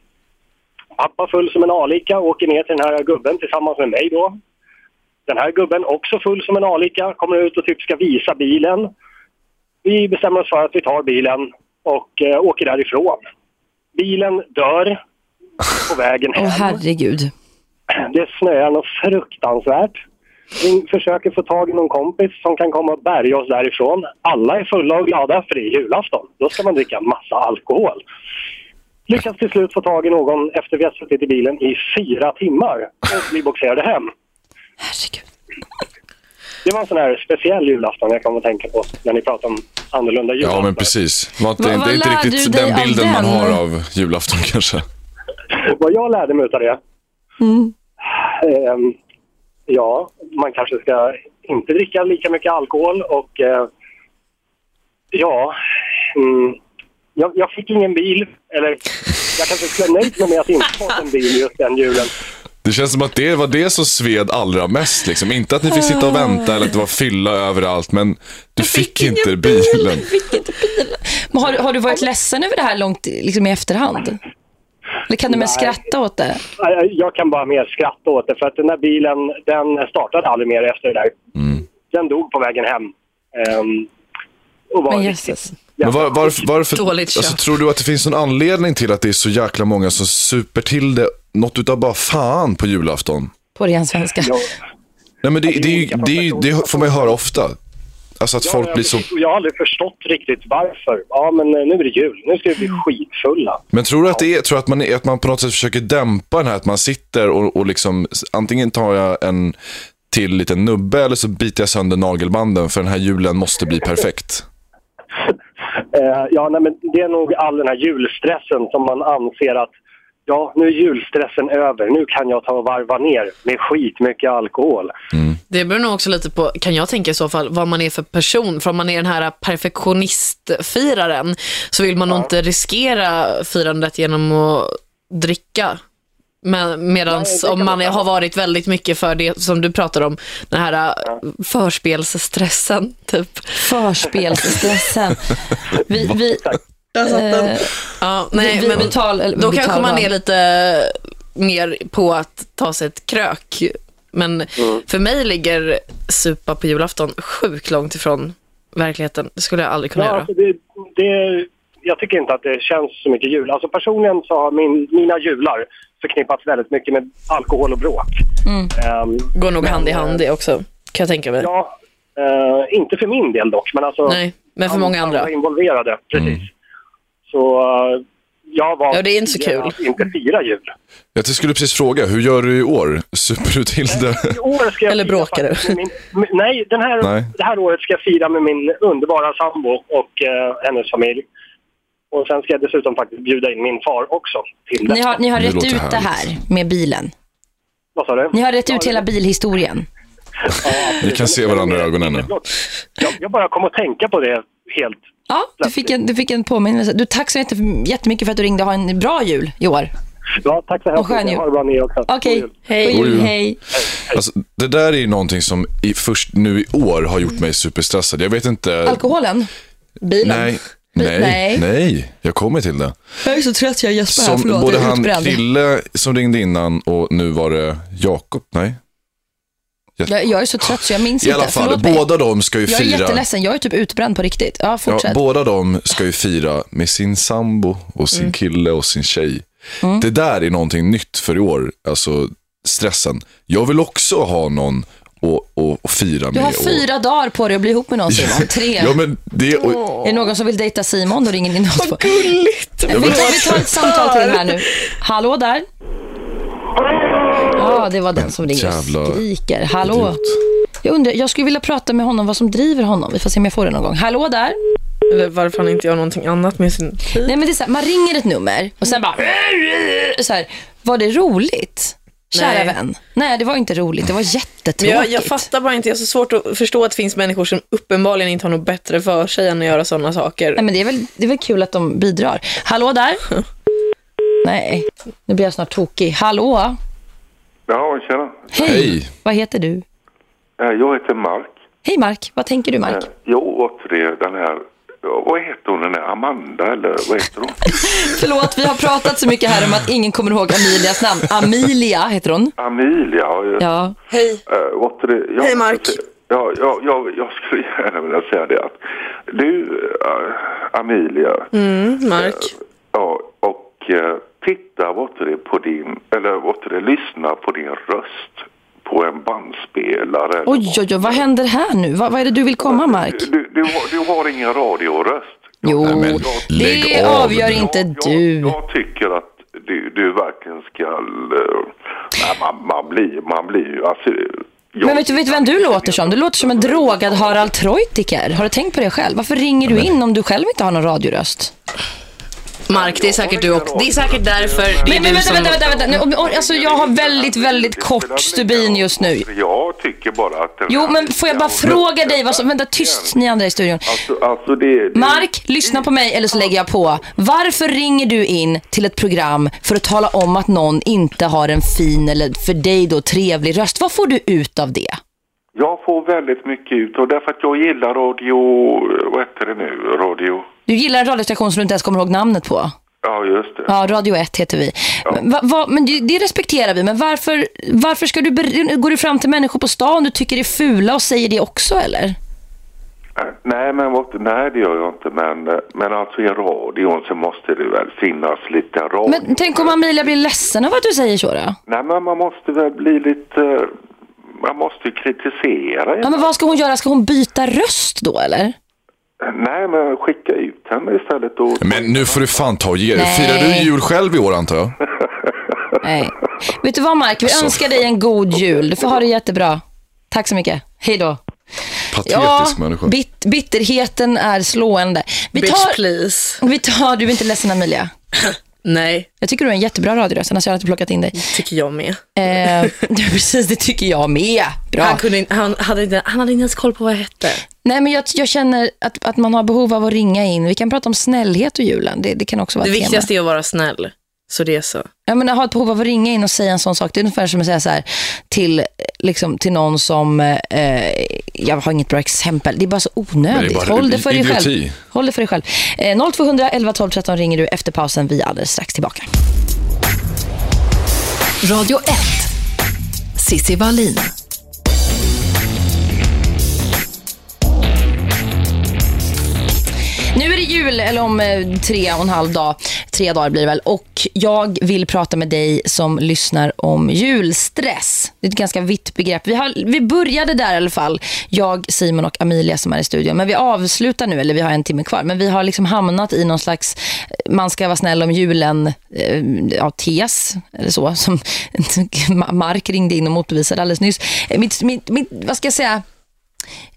Pappa full som en alika åker ner till den här gubben tillsammans med mig då. Den här gubben också full som en alika kommer ut och typ ska visa bilen. Vi bestämmer oss för att vi tar bilen och eh, åker därifrån. Bilen dör på vägen Åh hem. herregud. Det snöar något fruktansvärt. Vi försöker få tag i någon kompis som kan komma och bärga oss därifrån. Alla är fulla och glada för det är julafton. Då ska man dricka massa alkohol. Lyckas till slut få tag i någon efter vi har suttit i bilen i fyra timmar och bli boxerade hem. Herregud. Det var en sån här speciell julafton jag kom att tänka på när ni pratar om annorlunda julafton. Ja, men precis. Inte, det är inte lärde riktigt den bilden man har av julafton kanske. Vad jag lärde mig av det? Mm. Ehm, ja, man kanske ska inte dricka lika mycket alkohol och eh, ja, mm, jag, jag fick ingen bil. Eller jag kanske skulle ha nöjt mig med att inte fått en bil just den julen. Det känns som att det var det som sved allra mest. Liksom. Inte att ni fick sitta och vänta eller att det var fylla överallt, men du fick, inte bilen. Fick inte bilen. Men har, har du varit ledsen över det här långt liksom i efterhand? Eller kan du Nej. skratta åt det? Jag- Jag kan bara mer skratta åt det för att den där bilen den startade aldrig mer efter det där. Den dog på vägen hem. Och var Men jösses. Men var, varför, varför, Dåligt alltså, tror du att det finns någon anledning till att det är så jäkla många som super till det något utav bara fan på julafton? På ren svenska. Ja. Nej, men det, det, det, det får man ju höra ofta. Alltså att Ja, folk jag, blir så... jag har aldrig förstått riktigt varför. Ja, men eh, nu är det jul. Nu ska vi bli skitfulla. Men tror du att det är, tror att man, är, att man på något sätt försöker dämpa den här, att man sitter och, och liksom, antingen tar jag en till liten nubbe eller så biter jag sönder nagelbanden för den här julen måste bli perfekt. Eh, ja, nej, men det är nog all den här julstressen som man anser att ja, nu är julstressen över. Nu kan jag ta och varva ner med skitmycket alkohol. Det beror nog också lite på, kan jag tänka i så fall, vad man är för person. För om man är den här perfektionistfiraren så vill man nog inte riskera firandet genom att dricka. Men, kan om man har varit väldigt mycket för det som du pratar om, den här äh, förspelsstressen typ. Förspelsstressen. Vi, vi, eh, Ja, nej, vi, men vi tar, eller då kanske man är lite mer på att ta sig ett krök. Men för mig ligger supa på julafton sjukt långt ifrån verkligheten. Det skulle jag aldrig kunna Ja, göra. alltså det, det, jag tycker inte att det känns så mycket jul. Alltså personligen så har min, mina jular förknippats väldigt mycket med alkohol och bråk. Ehm, Går nog Men, hand i hand det också, kan jag tänka mig. ja, eh, inte för min del dock, men alltså Nej, men för många andra. involverade. Precis. Så eh, jag var Ja, det är inte så kul. att inte fira jul. Jag skulle precis fråga, hur gör du i år? Super du till det? I år ska jag Eller fira bråkar du? Min, nej, den här, Nej. det här året ska jag fira med min underbara sambo och eh, hennes familj. Och sen ska jag dessutom faktiskt bjuda in min far också till ni har, ni har rätt ut det här med bilen. Vad sa du? Ni har rätt Ja, ut hela bilhistorien. Ni kan se varandra i ögonen nu. Jag, jag bara kom att tänka på det helt. Ja, du fick en, du fick en påminnelse. Du, tack så jätte- jättemycket för att du ringde. Ha en bra jul i år. Ja, tack så hemskt mycket. Ha det bra ni också. Okej, hej. God jul. hej. Alltså, det där är ju någonting som i, först nu i år har gjort mig superstressad. Jag vet inte... Alkoholen? Bilen? Nej, nej, Nej. nej. Jag kommer till det. Jag är så trött, jag gäspar här. Som Förlåt, både han. Krille som ringde innan och nu var det Jakob. Nej. Jag, jag är så trött så jag minns I alla inte. fall, Förlåt mig. båda de ska ju Jag är fira. jätteledsen, jag är typ utbränd på riktigt. Ja, Ja, fortsätt. båda de ska ju fira med sin sambo och sin Mm. kille och sin tjej. Det där är någonting nytt för i år, alltså stressen. Jag vill också ha någon att, att, att fira du med. har och- fyra dagar på dig att bli ihop med någon Simon. Tre. Ja, men det, och, Är det någon som vill dejta Simon, då ringer ni 02. Vad gulligt! Vi tar, vi tar ett samtal till här nu. Hallå där? Det var den som ringer och Jävla skriker. Hallå? idiot. Jag undrar, jag skulle vilja prata med honom vad som driver honom. Vi får se om jag får det någon gång. Hallå där? Eller varför han inte gör någonting annat med sin tid. Nej men det är så här, man ringer ett nummer och sen bara så här, var det roligt? Kära Nej. vän. Nej, det var inte roligt. Det var Men jättetråkigt. jag, jag fattar bara inte, jag har så svårt att förstå att det finns människor som uppenbarligen inte har något bättre för sig än att göra sådana saker. Nej, men det är, väl, det är väl kul att de bidrar. Hallå där? Nej, nu blir jag snart tokig. Hallå? Ja, tjena. Hej. Hej. Vad heter du? Eh, Jag heter Mark. Hej Mark, vad tänker du Mark? Eh, Jo, det den här... Vad heter hon, den där Amanda eller vad heter hon? Förlåt, vi har pratat så mycket här om att ingen kommer ihåg Amilias namn. Amelia heter hon. Amelia. Ja. Ja. Hej. Det, ja, Hej, Mark. Ja, ja, ja, jag skulle gärna vilja säga det att du, eh, Amelia, Mm, Mark. ja, och uh, titta vad det på din, eller vad det lyssna på din röst på en bandspelare. Oj, oj, oj, vad händer här nu? Vad, vad är det du vill komma Mark? Du, du, har, du har ingen radioröst. Jo, Nej, men lägg det av avgör inte jag, du. Jag, jag tycker att du, du verkligen ska... Uh, nej, man, man, blir, man blir ju... Alltså, jag, Men vet du, vet du vem du låter som? Du låter som en drogad Harald Treutiger. Har du tänkt på det själv? Varför ringer du in om du själv inte har någon radioröst? Mark, det är säkert du också. Det är säkert därför det är Men, men du vänta, som... vänta, vänta, vänta. Nu, alltså, jag har väldigt, väldigt kort stubin just nu. Jag tycker bara att... den Jo, här- men får jag bara fråga dig vad som... Vänta, tyst ni andra i studion. Alltså, alltså det, det, Mark, lyssna på mig eller så lägger jag på. Varför ringer du in till ett program för att tala om att någon inte har en fin eller för dig då trevlig röst? Vad får du ut av det? Jag får väldigt mycket ut och därför att jag gillar radio... Vad heter det nu? Radio... Du gillar en radiostation som du inte ens kommer ihåg namnet på. Ja, just det. Ja, Radio 1 heter vi. Men, va, va, men det, det respekterar vi, men varför, varför ska du, går du fram till människor på stan du tycker är fula och säger det också eller? Eh, Nej, men nej, det gör jag inte. Men, men alltså i radion så måste det väl finnas lite radio. Men tänk om Amelia blir ledsen av att du säger så då? Nej, men man måste väl bli lite... man måste ju kritisera. Ja, men vad ska hon göra? Ska hon byta röst då eller? Nej, men skicka ut henne istället då. Men nu får du fan ta och ge dig. Firar du jul själv i år antar jag? Nej. Vet du vad Mark? Vi Så. önskar dig en god jul. Du får ha det jättebra. Tack så mycket. Hej då. Patetisk människa. bit bitterheten är slående. Vi Bitch tar, please. vi tar, du är inte ledsen Amelia. Nej, Jag tycker du är en jättebra radioröst, annars hade jag inte plockat in dig. tycker jag med. Eh, precis, det tycker jag med. Bra. Han, kunde, han, hade inte, han hade inte ens koll på vad jag hette. Nej, men jag, jag känner att, att man har behov av att ringa in. Vi kan prata om snällhet och julen. Det, det kan också vara Det ett tema. viktigaste är att vara snäll. Så det är så. Jag menar, ha ett behov av att ringa in och säga en sån sak. Det är ungefär som att säga så här till, liksom, till någon som, eh, jag har inget bra exempel. Det är bara så onödigt. Bara Håll det för dig själv. Håll det för dig själv. Eh, 0200 11 12 13 ringer du efter pausen. Vi är alldeles strax tillbaka. Radio 1. Sissi Wallin. Nu är det jul, eller om eh, tre och en halv dag, tre dagar blir det väl. Och jag vill prata med dig som lyssnar om julstress. Det är ett ganska vitt begrepp. Vi, har, vi började där i alla fall, jag, Simon och Amelia som är i studion. Men vi avslutar nu, eller vi har en timme kvar. Men vi har liksom hamnat i någon slags, eh, man ska vara snäll om julen, eh, ja, tes, eller så. Som Mark ringde in och motbevisade alldeles nyss. Eh, mitt, mitt, mitt, vad ska jag säga?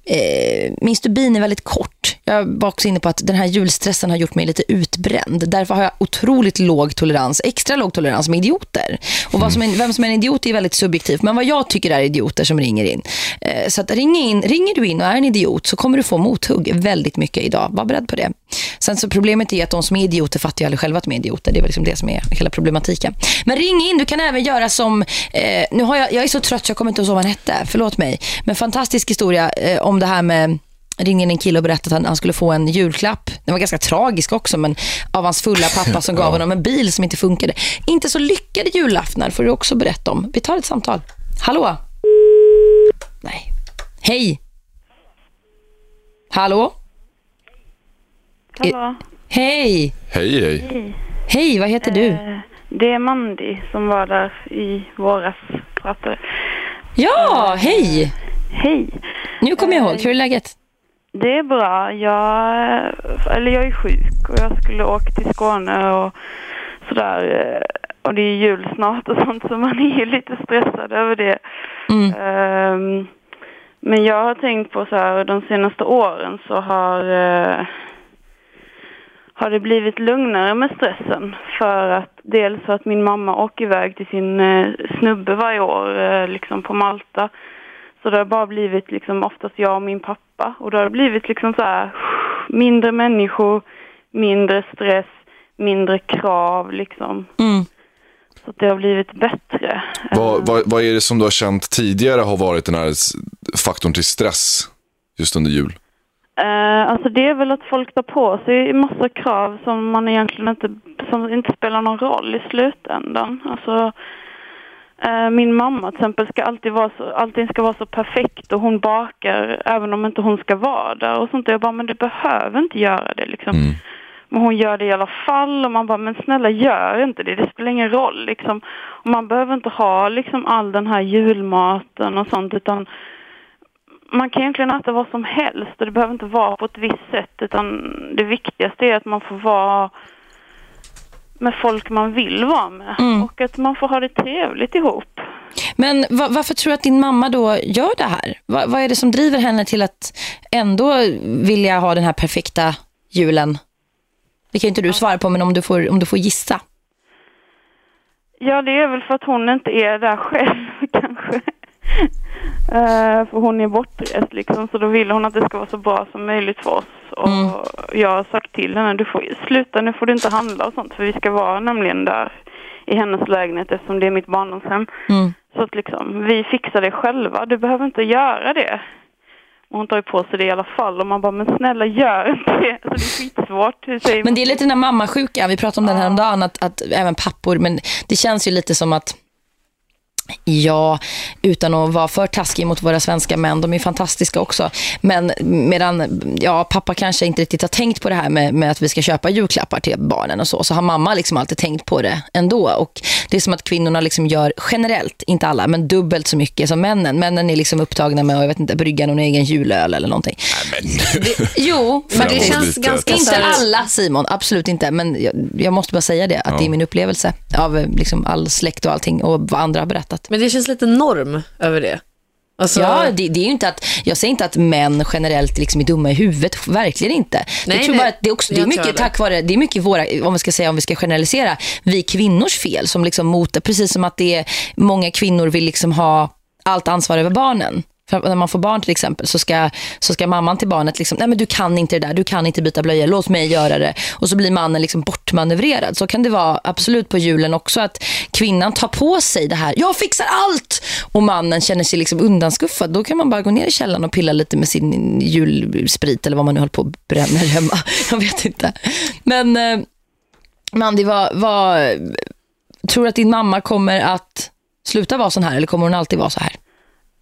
Eh, min stubin är väldigt kort. Jag var också inne på att den här julstressen har gjort mig lite utbränd. Därför har jag otroligt låg tolerans, extra låg tolerans med idioter. Och vad som är, vem som är en idiot är väldigt subjektivt. Men vad jag tycker är idioter som ringer in. Eh, så att ring in, ringer du in och är en idiot så kommer du få mothugg väldigt mycket idag. Var beredd på det. Sen så problemet är att de som är idioter fattar ju aldrig själva att de är idioter. Det är väl liksom det som är hela problematiken. Men ring in, du kan även göra som, eh, nu har jag, jag är så trött så jag kommer inte ihåg vad han hette, förlåt mig. Men fantastisk historia eh, om det här med ringde in en kille och berättade att han, han skulle få en julklapp. Den var ganska tragisk också, men av hans fulla pappa som gav honom en bil som inte funkade. Inte så lyckade julaftnar får du också berätta om. Vi tar ett samtal. Hallå? Nej. Hej. Hallå? Hallå. Hej, Hej. hej. Hej, vad heter du? Eh, Det är Mandy som var där i våras. Pratade. Ja, hej. Hej. Nu kommer jag ihåg. Hur är läget? Det är bra. Jag, eller jag är sjuk och jag skulle åka till Skåne och sådär. eh, Och det är jul snart och sånt så man är ju lite stressad över det. Mm. Ehm, Men jag har tänkt på så här, de senaste åren så har, eh, har det blivit lugnare med stressen. För att dels för att min mamma åker iväg till sin eh, snubbe varje år, eh, liksom på Malta. Så det har bara blivit liksom oftast jag och min pappa. Och då har det blivit liksom så här mindre människor, mindre stress, mindre krav liksom. Mm. Så att det har blivit bättre. Vad, vad, vad är det som du har känt tidigare har varit den här faktorn till stress just under jul? Eh, alltså det är väl att folk tar på sig massa krav som man egentligen inte, som inte spelar någon roll i slutändan. Alltså, min mamma till exempel ska alltid vara så, allting ska vara så perfekt och hon bakar även om inte hon ska vara där och sånt. Och jag bara, men det behöver inte göra det liksom. Mm. Men hon gör det i alla fall och man bara, men snälla gör inte det, det spelar ingen roll liksom. Och man behöver inte ha liksom all den här julmaten och sånt utan man kan egentligen äta vad som helst och det behöver inte vara på ett visst sätt utan det viktigaste är att man får vara med folk man vill vara med Mm. och att man får ha det trevligt ihop. Men va- varför tror du att din mamma då gör det här? Va- vad är det som driver henne till att ändå vilja ha den här perfekta julen? Det kan inte du svara på, men om du får, om du får gissa. Ja, det är väl för att hon inte är där själv kanske. Eh, för hon är bortrest liksom, så då vill hon att det ska vara så bra som möjligt för oss. Och Mm. jag har sagt till henne, du får sluta nu får du inte handla och sånt, för vi ska vara nämligen där i hennes lägenhet eftersom det är mitt barndomshem. Mm. Så att liksom, vi fixar det själva, du behöver inte göra det. Och hon tar ju på sig det i alla fall och man bara, men snälla gör inte det. Alltså det är skitsvårt. Men det är lite den här mammasjukan, vi pratade om den här om dagen, att, att även pappor, men det känns ju lite som att Ja, utan att vara för taskig mot våra svenska män. De är fantastiska också. Men medan ja, pappa kanske inte riktigt har tänkt på det här med, med att vi ska köpa julklappar till barnen och så, så har mamma liksom alltid tänkt på det ändå. Och det är som att kvinnorna liksom gör generellt, inte alla, men dubbelt så mycket som männen. Männen är liksom upptagna med att jag vet inte, brygga någon egen julöl eller någonting. Men, Jo, Men det känns ganska inte alla Simon, absolut inte. Men jag, jag måste bara säga det, att det är min upplevelse av liksom all släkt och allting och vad andra har berättat. Men det känns lite norm över det. Alltså, Ja, det, det är ju inte att, jag säger inte att män generellt liksom är dumma i huvudet, verkligen inte. Nej, jag tror bara att det är, också, det är mycket tack vare, det är mycket våra, om vi ska säga, om vi ska generalisera, vi kvinnors fel som liksom motar, precis som att det är många kvinnor vill liksom ha allt ansvar över barnen. När man får barn till exempel så ska, så ska mamman till barnet liksom, nej men du kan inte det där, du kan inte byta blöjor, låt mig göra det. Och så blir mannen liksom bortmanövrerad. Så kan det vara absolut på julen också att kvinnan tar på sig det här, jag fixar allt! Och mannen känner sig liksom undanskuffad. Då kan man bara gå ner i källaren och pilla lite med sin julsprit eller vad man nu håller på och bränner hemma. Jag vet inte. Men eh, Mandy, vad, vad, tror du att din mamma kommer att sluta vara sån här eller kommer hon alltid vara så här?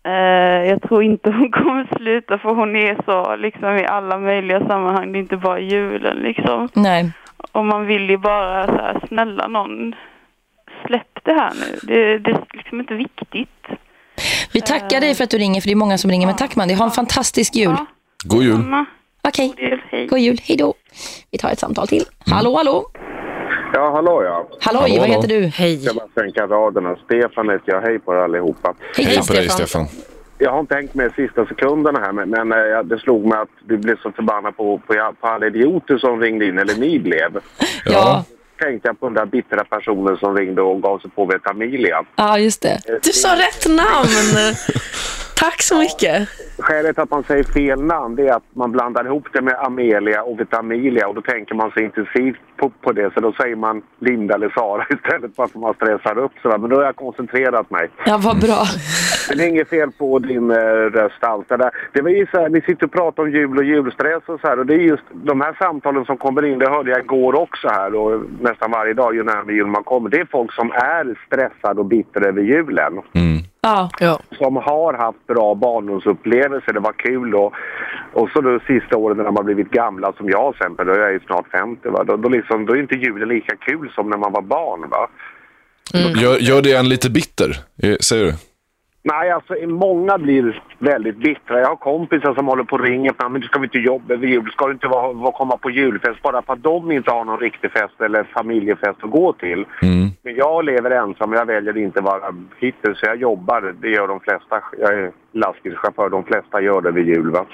Eh, jag tror inte hon kommer sluta för hon är så liksom i alla möjliga sammanhang. Det är inte bara julen liksom. Nej. Och man vill ju bara så här, snälla någon, släpp det här nu. Det, det är liksom inte viktigt. Vi tackar dig för att du ringer, för det är många som ringer. Men tack Mandy, ha en fantastisk jul. Ja. God jul. Okej, hej. god jul, hej då. Vi tar ett samtal till. Hallå, hallå. Ja, hallå ja. Halloj, Hallå, vad hallå. heter du? Hej. Jag bara sänka raderna. Stefan heter jag. Hej på er allihopa. Hej, Hej på dig Stefan. Jag har inte hängt med sista sekunderna här, men, men eh, det slog mig att du blev så förbannad på, på, på alla idioter som ringde in, eller ni blev. Ja, Tänkte jag på den där bittra personen som ringde och gav sig på Vetamilia. ja just det. Du sa rätt namn. Tack så mycket. Skälet att man säger fel namn det är att man blandar ihop det med Amelia och Vetamilia och då tänker man så intensivt på, på det så då säger man Linda eller Sara istället för att man stressar upp sådär. Men då har jag koncentrerat mig. Ja, vad bra. Men det är inget fel på din eh, röst alls. Det, där. det var ju så här, ni sitter och pratar om jul och julstress och så här. Och det är just de här samtalen som kommer in, det hörde jag igår också här och nästan varje dag ju närmare jul man kommer. Det är folk som är stressade och bittra över julen. Ja, Ja. Som har haft bra barndomsupplevelser, det var kul och, och så de sista åren när har blivit gamla som jag till exempel, då är jag ju snart 50 va. Då, då, liksom, då är inte julen lika kul som när man var barn va. Gör, gör det en lite bitter, eh, säger du? Nej, alltså många blir väldigt bittra. Jag har kompisar som håller på och ringer på men du ska vi inte jobba över jul? Ska du inte vara, vara, komma på julfest bara för att de inte har någon riktig fest eller familjefest att gå till? Men jag lever ensam och jag väljer inte vara hittills så jag jobbar. Det gör de flesta. Jag är lastbilschaufför. De flesta gör det över jul va?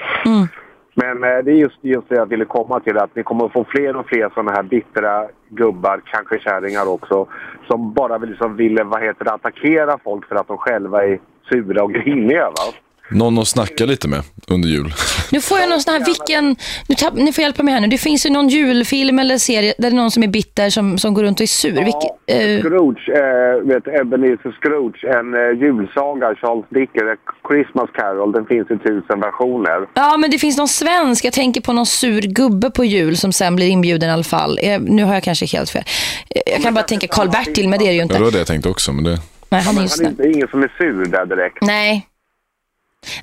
Men eh, det är just, just det jag ville komma till, att ni kommer att få fler och fler sådana här bittra gubbar, kanske kärringar också, som bara vill, liksom vill vad heter det, attackera folk för att de själva är sura och griniga. Va? Någon att snacka lite med under jul. nu får jag någon sån här, vilken, nu tapp, ni får hjälpa mig här nu. Det finns ju någon julfilm eller serie där det är någon som är bitter som, som går runt och är sur. Vilk, eh, Scrooge, eh, vet, Ebenezer Scrooge, en eh, julsaga, Charles Dickens, eh, Christmas Carol, den finns i tusen versioner. Ja, men det finns någon svensk. Jag tänker på någon sur gubbe på jul som sen blir inbjuden i alla fall. Eh, nu har jag kanske helt fel. Eh, jag kan bara tänka Karl-Bertil, men det är det ju Ja, inte. det var det jag tänkte också. Men det... Nej, han är Han är inte ingen som är sur där direkt. Nej.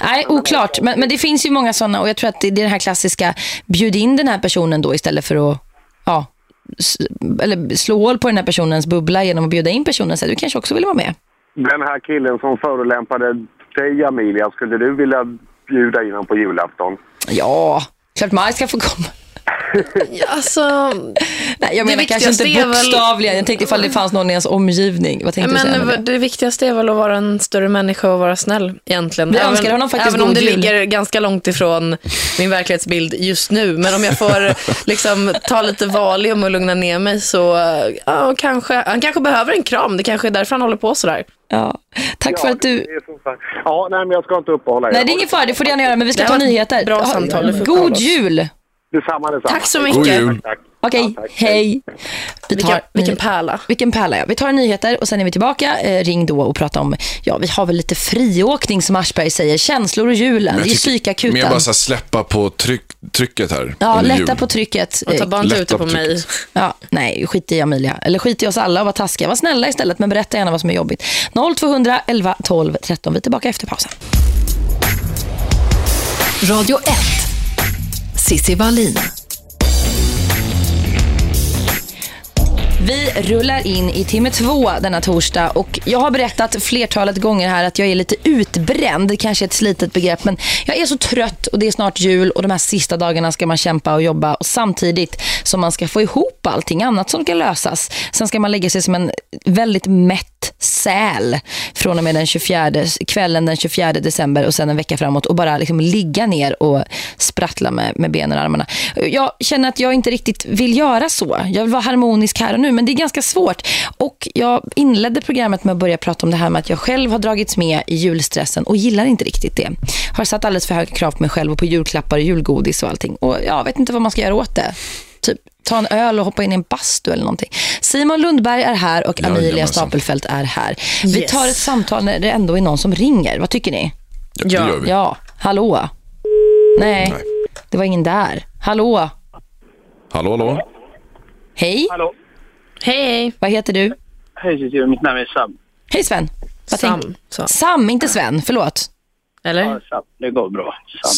Nej, oklart. Men, men det finns ju många sådana och jag tror att det är det här klassiska bjud in den här personen då istället för att ja, eller slå hål på den här personens bubbla genom att bjuda in personen. Så du kanske också vill vara med. Den här killen som förolämpade dig, Amelia, skulle du vilja bjuda in honom på julafton? Ja, klart Maj ska få komma. Ja, Alltså, Nej, jag menar kanske inte väl- bokstavligen. Jag tänkte ifall det fanns någon i ens omgivning. Vad tänkte du säga men det? det viktigaste är väl att vara en större människa och vara snäll egentligen. Vi önskar honom faktiskt även om det jul. ligger ganska långt ifrån min verklighetsbild just nu. Men om jag får liksom, ta lite Valium och lugna ner mig så ja, kanske, han kanske behöver en kram. Det kanske är därför han håller på sådär. Ja. Tack för att du... Ja, nej, men jag ska inte uppehålla er. Nej, det är ingen fara. Det får du gärna göra. Men vi ska ta nyheter. bra Ja, samtal. God jul! Detsamma, detsamma. Tack så God mycket. jul. Tack. Okej, Ja, tack. hej. Vi tar vilken pärla. Vilken pärla, ja. Vi tar nyheter och sen är vi tillbaka. Eh, ring då och prata om, ja, vi har väl lite friåkning som Aschberg säger. Känslor och julen. Men Det är psykakuten. Mer bara så här, släppa på tryck, trycket här. Ja, lätta jul. på trycket. Och ta bara inte ut på mig. Ja, nej, skit i Amelia. Eller skit i oss alla och var taskiga. Var snälla istället, men berätta gärna vad som är jobbigt. 0200 11 12 13. Vi är tillbaka efter pausen. Radio 1. Sissi Wallin. Vi rullar in i timme två denna torsdag och jag har berättat flertalet gånger här att jag är lite utbränd. Det kanske är ett slitet begrepp men jag är så trött och det är snart jul och de här sista dagarna ska man kämpa och jobba och samtidigt som man ska få ihop allting annat som ska lösas. Sen ska man lägga sig som en väldigt mätt säl från och med den 24, kvällen den 24 december och sen en vecka framåt och bara liksom ligga ner och sprattla med, med benen och armarna. Jag känner att jag inte riktigt vill göra så. Jag vill vara harmonisk här och nu men det är ganska svårt. Och jag inledde programmet med att börja prata om det här med att jag själv har dragits med i julstressen och gillar inte riktigt det. Har satt alldeles för höga krav på mig själv och på julklappar och julgodis och allting. Och jag vet inte vad man ska göra åt det. Typ ta en öl och hoppa in i en bastu eller någonting. Simon Lundberg är här och Amelia. Stapelfelt är här. Vi Yes. tar ett samtal när det ändå är någon som ringer. Vad tycker ni? Ja, det Ja. gör vi. Ja, hallå? Nej, Nej. det var ingen där. Hallå? Hallå, hallå? Hej, Hallå. Hej, vad heter du? Hej mitt namn är Sam. Hej Sven. Vad Sam. Sam, inte Sven, förlåt. Eller? Ja, Sam. Det går bra. Sam.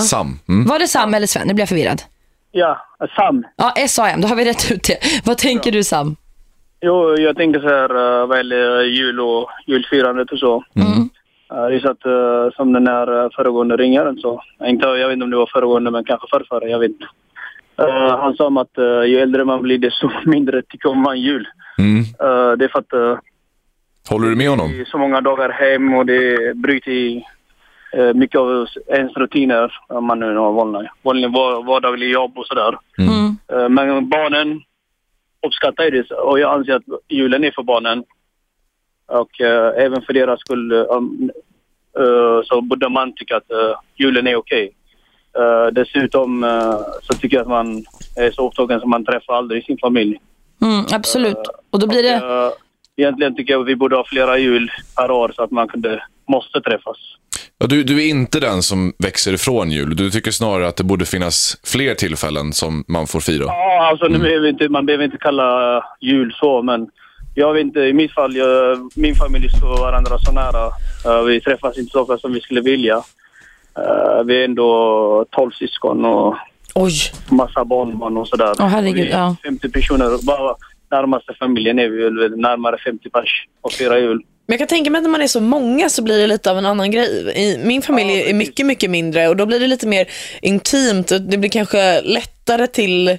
S- Sam. Mm. Var det Sam eller Sven? Nu blir jag förvirrad. Ja, Sam. Ja, S-A-M, då har vi rätt ut det. Vad tänker du Sam? Jo, jag tänkte så här uh, vad gäller jul och julfirandet och så. Mm. Uh, det är så att uh, som den här föregående ringaren så. Inte, jag vet inte om det var föregående men kanske förrförra, jag vet inte. Uh, han sa om att uh, ju äldre man blir desto mindre tycker man jul. Mm. Uh, det är för att uh, Håller du med det honom? är så många dagar hem och det bryter i mycket av ens rutiner. Om man nu har vanliga, vanliga var- vardagliga jobb och sådär. Mm. Eh, Men barnen uppskattar det och jag anser att julen är för barnen. Och eh, även för deras skull eh, um, eh, så borde man tycka att eh, julen är okej. Eh, dessutom eh, så tycker jag att man är så upptagen som man träffar aldrig sin familj. Mm, absolut. Och då blir det... Eh, egentligen tycker jag att vi borde ha flera jul per år så att man kunde, måste träffas. Ja, du, du är inte den som växer ifrån jul. Du tycker snarare att det borde finnas fler tillfällen som man får fira. Ja, alltså nu behöver inte, man behöver inte kalla jul så, men jag vet inte, i mitt fall, jag, min familj står varandra så nära. Eh, vi träffas inte så ofta som vi skulle vilja. Eh, vi är ändå 12 syskon och Oj. massa barnbarn och sådär. Åh, herregud, Och vi är ja. 50 personer. Bara närmaste familjen är vi väl närmare 50 pers och firar jul. Men jag kan tänka mig att när man är så många så blir det lite av en annan grej. I, min familj Ja, är mycket, mycket mindre och då blir det lite mer intimt och det blir kanske lättare till,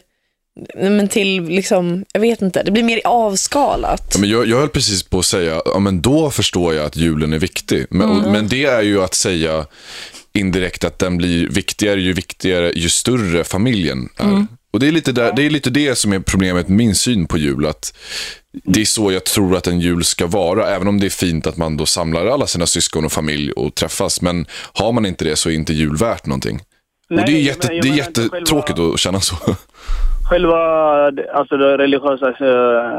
men till liksom, jag vet inte, det blir mer avskalat. Ja, men jag, jag höll precis på att säga, ja, men då förstår jag att julen är viktig. Men, och, men det är ju att säga indirekt att den blir viktigare ju viktigare ju större familjen är. Och det är, lite där, det är lite det som är problemet med min syn på jul. Att det är så jag tror att en jul ska vara. Även om det är fint att man då samlar alla sina syskon och familj och träffas. Men har man inte det så är inte jul värt någonting. och det är, Nej, jätte, men det är jättetråkigt själva- att känna så. Själva alltså den religiösa eh,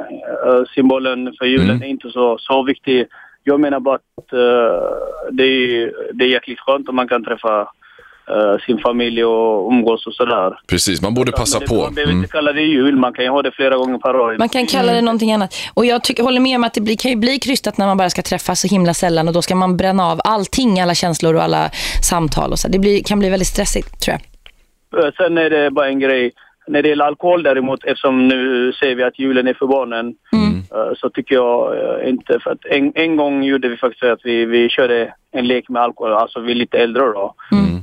eh, symbolen för julen Mm. är inte så, så viktig. Jag menar bara att eh, det, är, det är jäkligt skönt om man kan träffa eh, sin familj och umgås och sådär. Precis, man borde passa på. Man behöver Mm. inte kalla det jul, man kan ju ha det flera gånger per år. Man kan kalla det någonting annat. Och jag tycker, håller med om att det blir, kan ju bli krystat när man bara ska träffas så himla sällan och då ska man bränna av allting, alla känslor och alla samtal och så. Det blir, kan bli väldigt stressigt, tror jag. Eh, Sen är det bara en grej. När det gäller alkohol däremot, eftersom nu ser vi att julen är för barnen, eh, så tycker jag inte... För att en, en gång gjorde vi faktiskt att vi, vi körde en lek med alkohol, alltså vi är lite äldre då.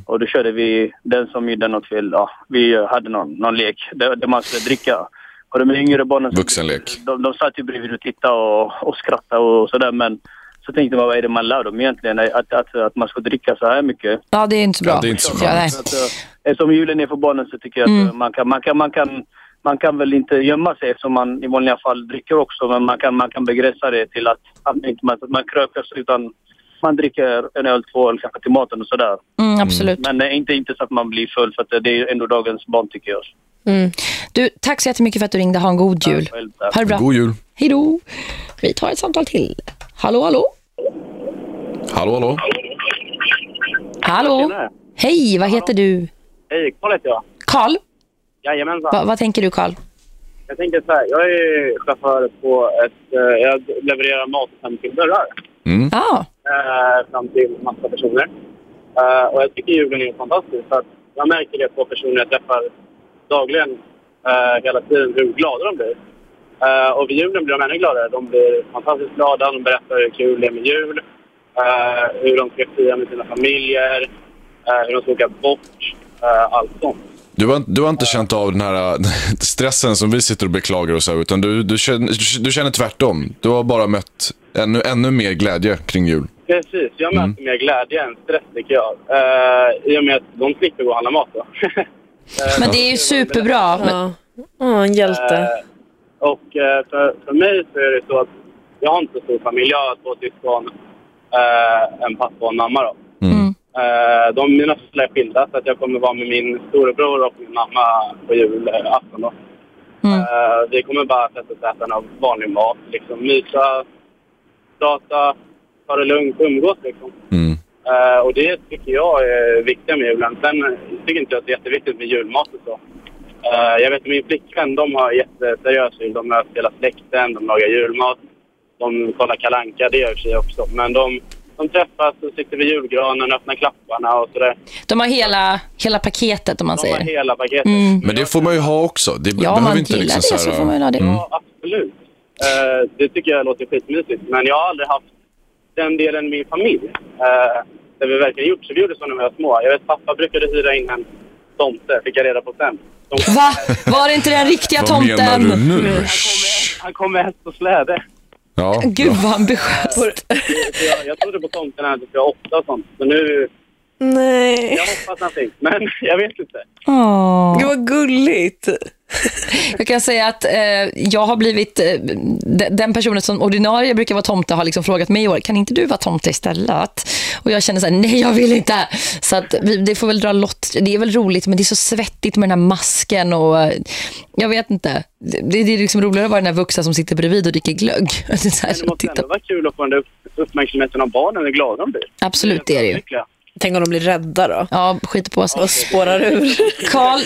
Och då körde vi den som gjorde något fel, ja, vi hade någon, någon lek där, där man skulle dricka. Och de yngre barnen... Vuxenlek. De, de satt ju bredvid och tittade och, och skrattade och sådär men så tänkte man, vad är det man lär dem egentligen? Att, att, att man ska dricka så här mycket. Ja, det är inte så bra. Ja, det är inte så att, eh, eftersom julen är för barnen så tycker jag att eh, man, kan, man, kan, man, kan, man kan väl inte gömma sig eftersom man i vanliga fall dricker också. Men man kan, man kan begränsa det till att, att inte man, att man krökas utan man dricker en öl, två öl kanske till maten och sådär. Mm, absolut. Men eh, inte, inte så att man blir full för att det är ändå dagens barn tycker jag. Du, tack så jättemycket för att du ringde. Ha en god jul. Ha det bra. God jul. Hej då. Vi tar ett samtal till. Hallå, hallå? Hallå, hallå. Hallå? Hej, vad heter du? Hej, Karl heter jag. Karl, Jajamensan. va, vad tänker du Karl? Jag tänker så här, jag är chaufför på ett... eh, jag levererar mat hem till dörrar. Ja eh, fram till massa personer. Eh, och jag tycker julen är fantastisk. För att jag märker det på personer jag träffar dagligen eh, hela tiden hur glada de blir. Eh, och vid julen blir de ännu gladare. De blir fantastiskt glada. De berättar hur kul det är med jul. eh, hur de ska fira med sina familjer. eh, hur de ska åka bort. eh, allt sånt. Du har, du har inte känt av den här stressen som vi sitter och beklagar oss över, utan du, du, känner, du känner tvärtom. Du har bara mött ännu, ännu mer glädje kring jul. Precis, jag möter mer glädje än stress tycker jag. Uh, I och med att de slipper gå och handla mat då. Eh, Men det är ju superbra. Ja. Åh, en hjälte. Eh, och eh, för, för mig så är det så att jag har inte så stor familj. Jag har två syskon, eh, en pappa och en mamma. Då. Mm. Eh, de, mina föräldrar är skilda så att jag kommer vara med min storebror och min mamma på julafton. Då. Mm. Vi kommer bara sätta oss och äta vanlig mat. Liksom, mysa, prata, ta det lugnt, umgås liksom. Mm. Eh, och det tycker jag är viktigt med julen. Sen tycker inte jag att det är jätteviktigt med julmat och så. Eh, jag vet att min flickvän, de har jätteseriös jul. De möter hela släkten, de lagar julmat. De kollar kalanka det gör och sig också. Men de, de träffas och sitter vid julgranen, öppnar klapparna och sådär. de har hela, hela paketet om man De har säger. hela paketet. Mm. Men det får man ju ha också. Det Ja, behöver man inte gillar liksom det så så här, får man ju ha det. Mm. Ja, absolut. Eh, det tycker jag låter skitmysigt. Men jag har aldrig haft den delen min familj. Uh, där vi verkligen gjort så. Vi gjorde så när vi var små. Jag vet pappa brukade hyra in en tomte, fick jag reda på sen. Va? Var det inte den riktiga Vad menar du tomten? nu? Han kom med häst och släde. Ja, Gud vad ambitiöst. Jag, jag trodde på tomten här tills jag var åtta och sånt. Så nu, Nej. jag hoppas han finns. Men jag vet inte. Åh. Gud vad gulligt. Jag kan säga att eh, jag har blivit, eh, de- den personen som ordinarie brukar vara tomte har liksom frågat mig i år, kan inte du vara tomte istället? Och jag känner så här, nej jag vill inte. Så att vi, det får väl dra lott. Det är väl roligt men det är så svettigt med den här masken och eh, jag vet inte. Det, det är liksom roligare att vara den här vuxna som sitter bredvid och dricker glögg. Det är så här, Men det måste titta. ändå vara kul att få den där upp- uppmärksamheten av barnen, hur glada de blir. Absolut, det är det ju. Tänk om de blir rädda då. Ja, skit på sig. Och spårar ur. Karl,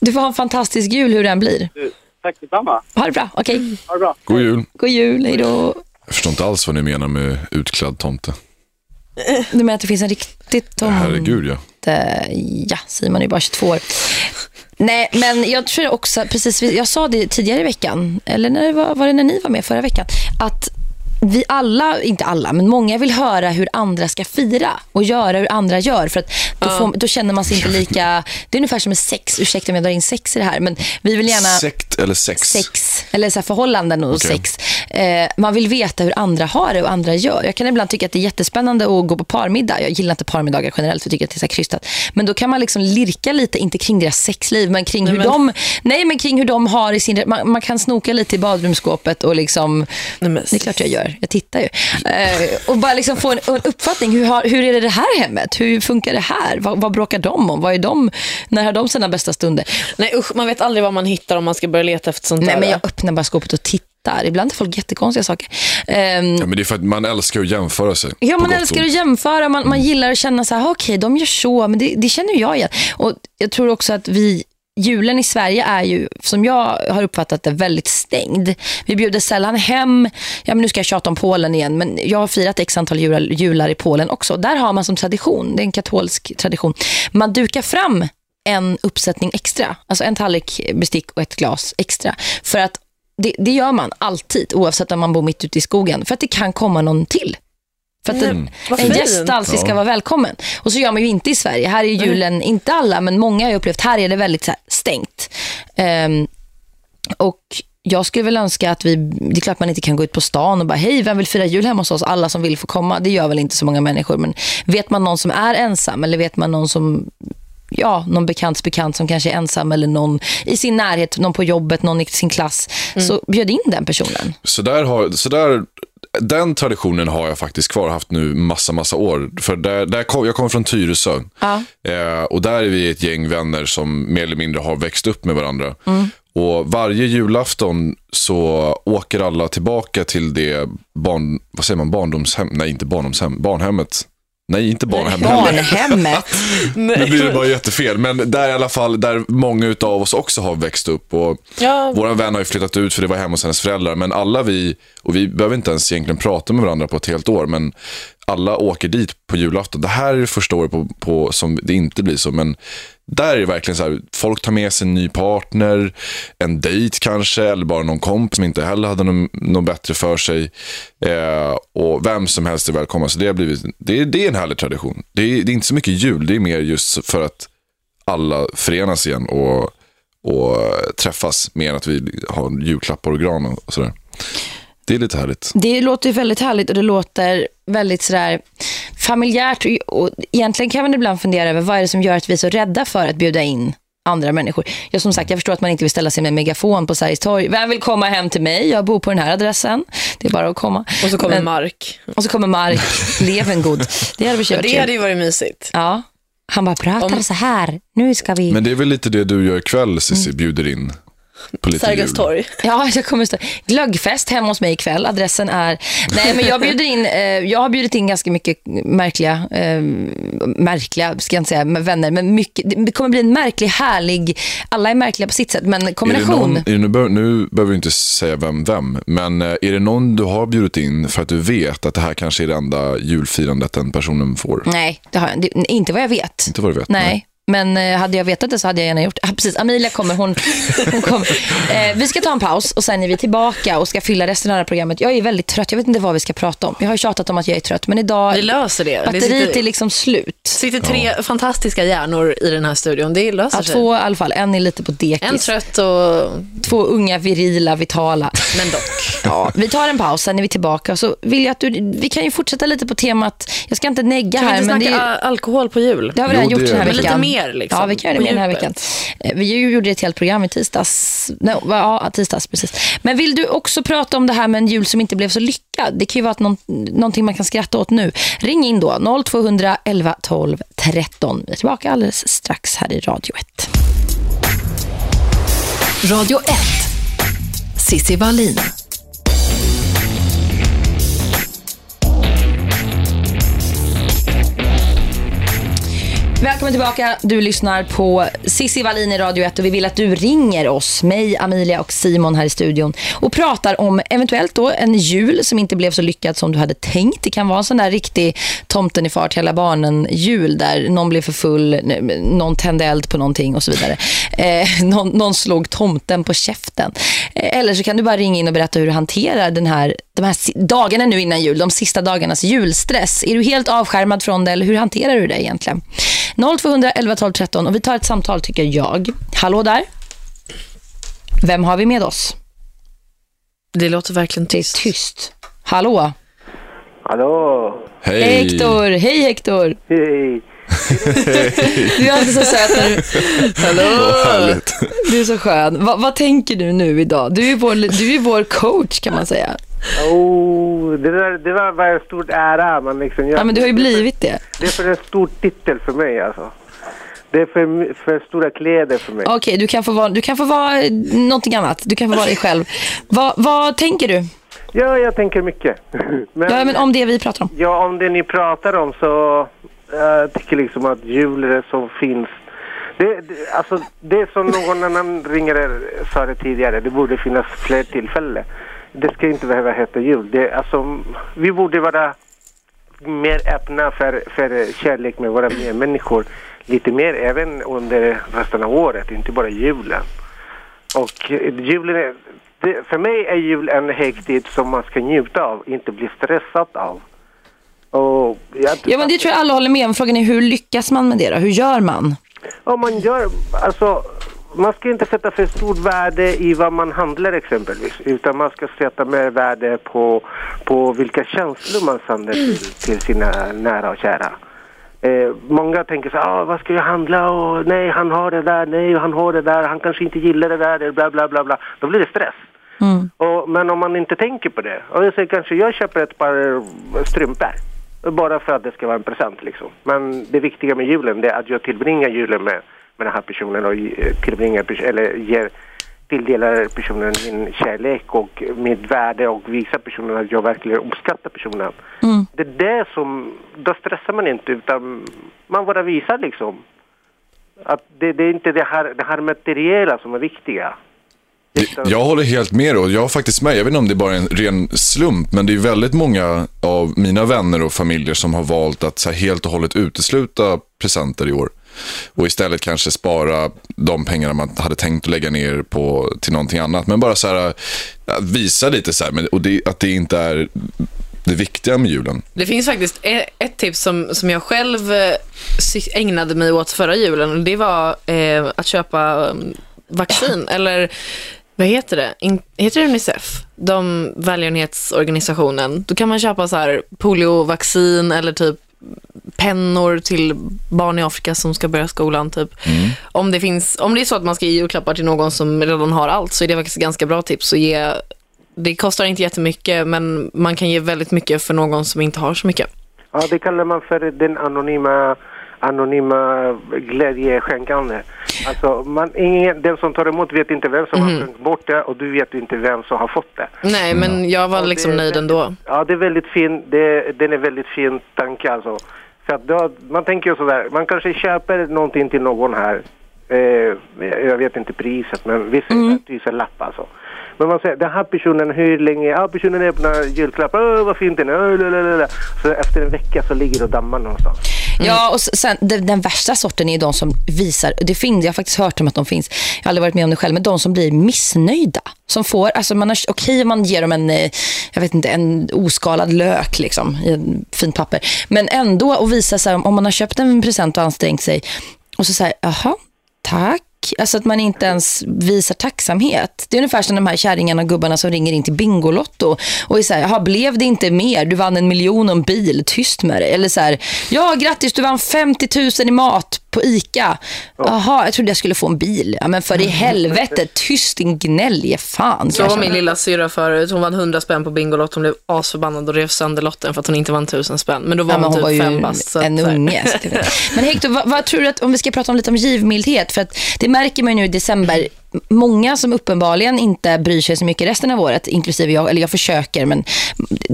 du får ha en fantastisk jul hur den blir. Du, Tack detsamma. Ha det bra, okej. Ha det bra. God jul. God jul, hej då. Jag förstår inte alls vad ni menar med utklädd tomte. Du menar att det finns en riktig tomte? Herregud ja. Ja, Simon är ju bara 22 år. Nej, men jag tror också, precis, jag sa det tidigare i veckan, eller när det var, var det när ni var med förra veckan, att vi alla, inte alla, men många vill höra hur andra ska fira och göra hur andra gör. För att då, får, då känner man sig inte lika... Det är ungefär som med sex. Ursäkta om jag drar in sex i det här, men vi vill gärna... Sekt eller sex? sex, eller så förhållanden och Okej. sex. Eh, man vill veta hur andra har det och andra gör. Jag kan ibland tycka att det är jättespännande att gå på parmiddag. Jag gillar inte parmiddagar generellt, för jag tycker att det är så krystat. Men då kan man liksom lirka lite, inte kring deras sexliv, men kring hur de nej, men kring hur de har i sin... Man, man kan snoka lite i badrumsskåpet och liksom... Nej, men- Det är klart jag gör. Jag tittar ju. Eh, och bara liksom få en, en uppfattning. Hur, har, hur är det det här hemmet? Hur funkar det här? Vad, vad bråkar de om? Vad är de? När har de sina bästa stunder? Nej usch, man vet aldrig vad man hittar om man ska börja leta efter sånt Nej, där. men jag öppnar bara skåpet och tittar. Ibland är folk jättekonstiga saker. Ehm, Ja, men det är för att man älskar att jämföra sig. Ja, man älskar att jämföra. Man, man gillar att känna så här, "Ah, okej, de gör så, men det, det känner jag igen. Och jag tror också att vi, julen i Sverige är ju, som jag har uppfattat det, väldigt stängd. Vi bjuder sällan hem, ja men nu ska jag tjata om Polen igen, men jag har firat x antal jular, jular i Polen också. Där har man som tradition, det är en katolsk tradition, man dukar fram en uppsättning extra. Alltså en tallrik bestick och ett glas extra. För att det, det gör man alltid, oavsett om man bor mitt ute i skogen. För att det kan komma någon till. För att en, vad en gäst alltid ska vara välkommen. Och så gör man ju inte i Sverige. Här är julen, inte alla, men många har jag upplevt, här är det väldigt så här, stängt. Ehm, och jag skulle väl önska att vi, det är klart man inte kan gå ut på stan och bara hej, vem vill fira jul hemma hos oss? Alla som vill få komma. Det gör väl inte så många människor. Men vet man någon som är ensam eller vet man någon som ja, någon bekants bekant som kanske är ensam eller någon i sin närhet, någon på jobbet, någon i sin klass, så bjöd in den personen. Så där har, så där, den traditionen har jag faktiskt kvar haft nu massa, massa år. För där, där kom, jag kommer från Tyresö. Ja. Eh, och där är vi ett gäng vänner som mer eller mindre har växt upp med varandra. Och varje julafton så åker alla tillbaka till det barn, vad säger man, barndomshem, nej inte barndomshem, barnhemmet. Nej, inte barnhem. Barnhemmet. Nu blir det bara jättefel. Men där i alla fall, där många av oss också har växt upp. Och Ja. Vår vän har ju flyttat ut för det var hemma hos hennes föräldrar. Men alla vi, och vi behöver inte ens egentligen prata med varandra på ett helt år. Men alla åker dit på julafton. Det här är det första året på, på, som det inte blir så. Men där är det verkligen så här, folk tar med sig en ny partner, en dejt kanske, eller bara någon kompis som inte heller hade något, bättre för sig. Eh, och vem som helst är välkommen. Så det, har blivit, det, är- det är en härlig tradition. Det är, det är inte så mycket jul, det är mer just för att alla förenas igen och, och träffas mer än att vi har julklappar och gran och sådär. Det är lite härligt. Det låter ju väldigt härligt och det låter väldigt sådär familjärt. Och, och egentligen kan man ibland fundera över vad är det som gör att vi är så rädda för att bjuda in andra människor. Jag som sagt, jag förstår att man inte vill ställa sig med megafon på Sergels torg. Vem vill komma hem till mig? Jag bor på den här adressen. Det är bara att komma. Och så kommer Men- Mark. Och så kommer Mark Levengood. Det hade vi kört Det hade ju varit mysigt. Ja. Han bara pratar Om- så här. Nu ska vi... Men det är väl lite det du gör ikväll Cissi, bjuder in Sergels torg. Ja, jag kommer stå. Glöggfest hemma hos mig ikväll. Adressen är... Nej, men jag bjuder in... Eh, jag har bjudit in ganska mycket märkliga, eh, märkliga, ska jag inte säga, med vänner, men mycket, det kommer bli en märklig, härlig... Alla är märkliga på sitt sätt, men kombination. någon, är det, nu, behöver, nu behöver vi inte säga vem vem, men eh, är det någon du har bjudit in för att du vet att det här kanske är det enda julfirandet den personen får? Nej, det har jag, det, inte vad jag vet. Inte vad du vet? Nej. Men eh, hade jag vetat det så hade jag gärna gjort det. Ah, precis, Amelia kommer. Hon, hon kommer. Eh, vi ska ta en paus och sen är vi tillbaka och ska fylla resten av det här programmet. Jag är väldigt trött. Jag vet inte vad vi ska prata om. Jag har ju tjatat om att jag är trött, men idag... Vi löser det. Det Batteriet sitter- är liksom slut. sitter tre fantastiska hjärnor i den här studion. Det löser Ja, sig. två i alla fall. En är lite på dekis. En trött och... Två unga, virila, vitala. Men dock. Ja, vi tar en paus, sen är vi tillbaka. Så vill jag att du, vi kan ju fortsätta lite på temat, jag ska inte negga Kan vi här, inte men snacka det, är, alkohol på jul? det har vi redan Jo, gjort det den här veckan. lite mer liksom. Ja, vi kan göra det mer den här veckan. Eh, Vi gjorde ett helt program i tisdags. No, ja, tisdags, precis. Men vill du också prata om det här med en jul som inte blev så lyckad? Det kan ju vara att någon, någonting man kan skratta åt nu. Ring in då, 0211 12 13. Vi är tillbaka alldeles strax här i Radio 1. Radio 1. Sissi Wallin. Välkommen tillbaka. Du lyssnar på Sissi Wallin i Radio 1 och vi vill att du ringer oss, mig, Amelia och Simon här i studion och pratar om eventuellt då en jul som inte blev så lyckad som du hade tänkt. Det kan vara en sån där riktig tomten i fart hela barnen-jul där någon blev för full, någon tände eld på någonting och så vidare. Eh, någon, någon slog tomten på käften. Eh, eller så kan du bara ringa in och berätta hur du hanterar den här, de här dagarna nu innan jul, de sista dagarnas julstress. Är du helt avskärmad från det eller hur hanterar du det egentligen? 0211 12 13 och vi tar ett samtal tycker jag. Hallå där. Vem har vi med oss? Det låter verkligen Det är tyst. tyst. Hallå. Hallå! Hej! Hej Hector. Hej Hector. Hej! Du är alltid så söt när du... Härligt. Du är så skön. Va, vad tänker du nu idag? Du är vår, du är vår coach kan man säga. Oh, det, där, det var bara en stor ära. Men, liksom, jag, Ja, men du har ju blivit det. Det är för en stor titel för mig alltså. Det är för, för stora kläder för mig. Okej, du, kan få vara, du kan få vara eh, någonting annat. Du kan få vara dig själv. Va, vad tänker du? Ja, jag tänker mycket. men, Ja, men om det vi pratar om. ja, om det ni pratar om så jag tycker liksom att julen som finns det, det, alltså, det som någon annan ringare sa det tidigare, det borde finnas fler tillfällen. Det ska inte behöva heta jul. Det, alltså, vi borde vara mer öppna för, för kärlek med våra medmänniskor. Lite mer även under resten av året, inte bara julen. Och julen är, det, för mig är jul en högtid som man ska njuta av, inte bli stressad av. Och jag, Ja, men det tror jag alla håller med om. Frågan är hur lyckas man med det då? Hur gör man? Om man gör, alltså, man ska inte sätta för stort värde i vad man handlar exempelvis. Utan man ska sätta mer värde på, på vilka känslor man sänder till, till sina nära och kära. Eh, många tänker så här, ah, vad ska jag handla och nej han har det där, nej han har det där, han kanske inte gillar det där, det bla bla bla bla. Då blir det stress. Och, men om man inte tänker på det, och jag säger kanske jag köper ett par strumpor. Bara för att det ska vara en present liksom. Men det viktiga med julen det är att jag tillbringar julen med, med den här personen och eh, tillbringar, eller ger, tilldelar personen min kärlek och mitt värde och visar personen att jag verkligen uppskattar personen. Det är det som, då stressar man inte utan man bara visar liksom. Att det, det är inte det här, det här materiella som är viktiga. Jag håller helt med och jag har faktiskt med, jag vet inte om det är bara en ren slump, men det är väldigt många av mina vänner och familjer som har valt att så här helt och hållet utesluta presenter i år. Och istället kanske spara de pengarna man hade tänkt att lägga ner på till någonting annat. Men bara så här, visa lite så här, och det, att det inte är det viktiga med julen. Det finns faktiskt e- ett tips som, som jag själv eh, ägnade mig åt förra julen och det var eh, att köpa um, vaccin eller vad heter det? In, heter det Unicef? De välgörenhetsorganisationen. Då kan man köpa så här poliovaccin eller typ pennor till barn i Afrika som ska börja skolan typ. Om det finns, om det är så att man ska ge julklappar till någon som redan har allt så är det faktiskt ett ganska bra tips att ge. Det kostar inte jättemycket men man kan ge väldigt mycket för någon som inte har så mycket. Ja, det kallar man för den anonyma, anonyma glädjeskänkande. Alltså, man, ingen, den som tar emot vet inte vem som har skänkt bort det och du vet inte vem som har fått det. Nej, men jag var liksom nöjd ändå. Ja, det är väldigt fin, det, den är väldigt fin tanke alltså. För att då, man tänker ju sådär, man kanske köper någonting till någon här. Eh, jag vet inte priset, men vi säger mm. tusenlapp alltså. Men man säger, den här personen, hur länge, ja personen öppnar julklappar, åh vad fint den är, lalalala. Så efter en vecka så ligger det och dammar någonstans. Mm. Ja, och sen, den, den värsta sorten är de som visar, det finns, jag har faktiskt hört om att de finns, jag har aldrig varit med om det själv, men de som blir missnöjda. Som får, alltså man har, okej man ger dem en, eh, jag vet inte, en oskalad lök liksom, i en fint papper. Men ändå att visa så här, om man har köpt en present och ansträngt sig, och så säger jaha, tack. Alltså att man inte ens visar tacksamhet. Det är ungefär som de här kärringarna och gubbarna som ringer in till Bingolotto och är så här, blev det inte mer? Du vann en miljon och en bil, tyst med dig. Eller så här, ja grattis, du vann 50 000 i mat på ICA. Jaha, jag trodde jag skulle få en bil. Ja, men för i helvete, tyst din gnällige fan. Så var min lilla syrra förut. Hon vann 100 spänn på Bingolotto. Hon blev asförbannad och rev sönder lotten för att hon inte vann 1000 spänn. Men då var Ja, men hon hon typ fem bast. en här. unge. Men Hector, vad, vad tror du att, om vi ska prata om lite om givmildhet, för att det märker man ju nu i december, många som uppenbarligen inte bryr sig så mycket resten av året, inklusive jag, eller jag försöker, men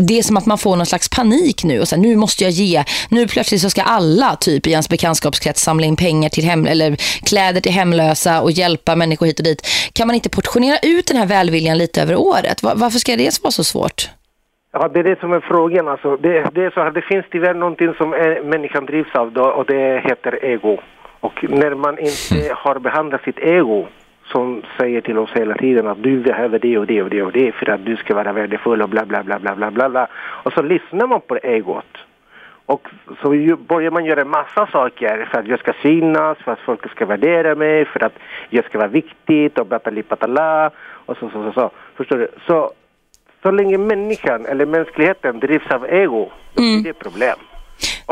det är som att man får någon slags panik nu och så här, nu måste jag ge, nu plötsligt så ska alla typ i ens bekantskapskrets samla in pengar till hem, eller kläder till hemlösa och hjälpa människor hit och dit. Kan man inte portionera ut den här välviljan lite över året? Var, varför ska det vara så svårt? Ja, det är det som är frågan. Alltså. Det, det är så här, det finns tyvärr någonting som är, människan drivs av då, och det heter ego. Och när man inte har behandlat sitt ego som säger till oss hela tiden att du behöver det och det och det och det för att du ska vara värdefull och bla bla bla bla bla bla bla. Och så lyssnar man på egot. Och så börjar man göra massa saker för att jag ska synas, för att folk ska värdera mig, för att jag ska vara viktigt och batalipatala och så, så, så, så. Förstår du? Så, så länge människan eller mänskligheten drivs av ego, blir det problem.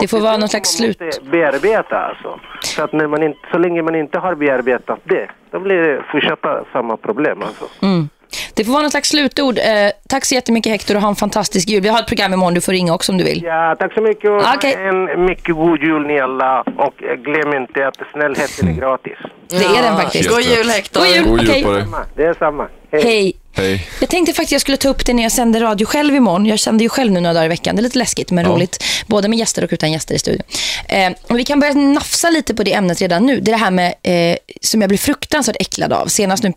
Det får vara någon det slags slut. måste bearbeta alltså. Så att när man inte, så länge man inte har bearbetat det, då blir det fortsätta samma problem alltså. Mm. Det får vara någon slags slutord. Eh, tack så jättemycket Hector och ha en fantastisk jul. Vi har ett program imorgon, du får ringa också om du vill. Ja, tack så mycket och Okej. en mycket god jul ni alla. Och eh, glöm inte att snällheten är gratis. Det är den faktiskt. God jul Hector. God jul. God jul Okej. på dig. Det är samma. Hej. Hej. Jag tänkte faktiskt jag skulle ta upp det när jag sänder radio själv imorgon. Jag sänder ju själv nu några dagar i veckan. Det är lite läskigt men Ja. roligt. Både med gäster och utan gäster i studion. Eh, och vi kan börja nafsa lite på det ämnet redan nu. Det är det här med eh, som jag blir fruktansvärt äcklad av. Senast nu,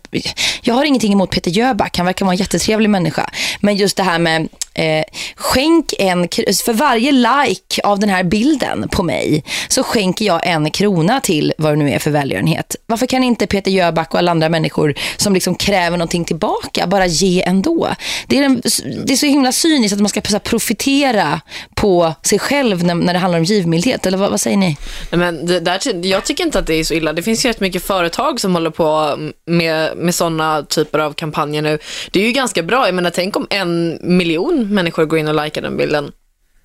jag har ingenting emot Peter Jöback. Han verkar vara en jättetrevlig människa. Men just det här med eh, skänk en, för varje like av den här bilden på mig så skänker jag en krona till vad det nu är för välgörenhet. Varför kan inte Peter Jöback och alla andra människor som liksom kräver någonting tillbaka bara ge ändå? Det är, en, det är så himla cyniskt att man ska så profitera på sig själv när, när det handlar om givmildhet. Eller vad, vad säger ni? Nej, Men det där, jag tycker inte att det är så illa. Det finns ju rätt mycket företag som håller på med, med sådana typer av kampanjer nu. Det är ju ganska bra. Jag menar, tänk om en miljon människor går in och likar den bilden.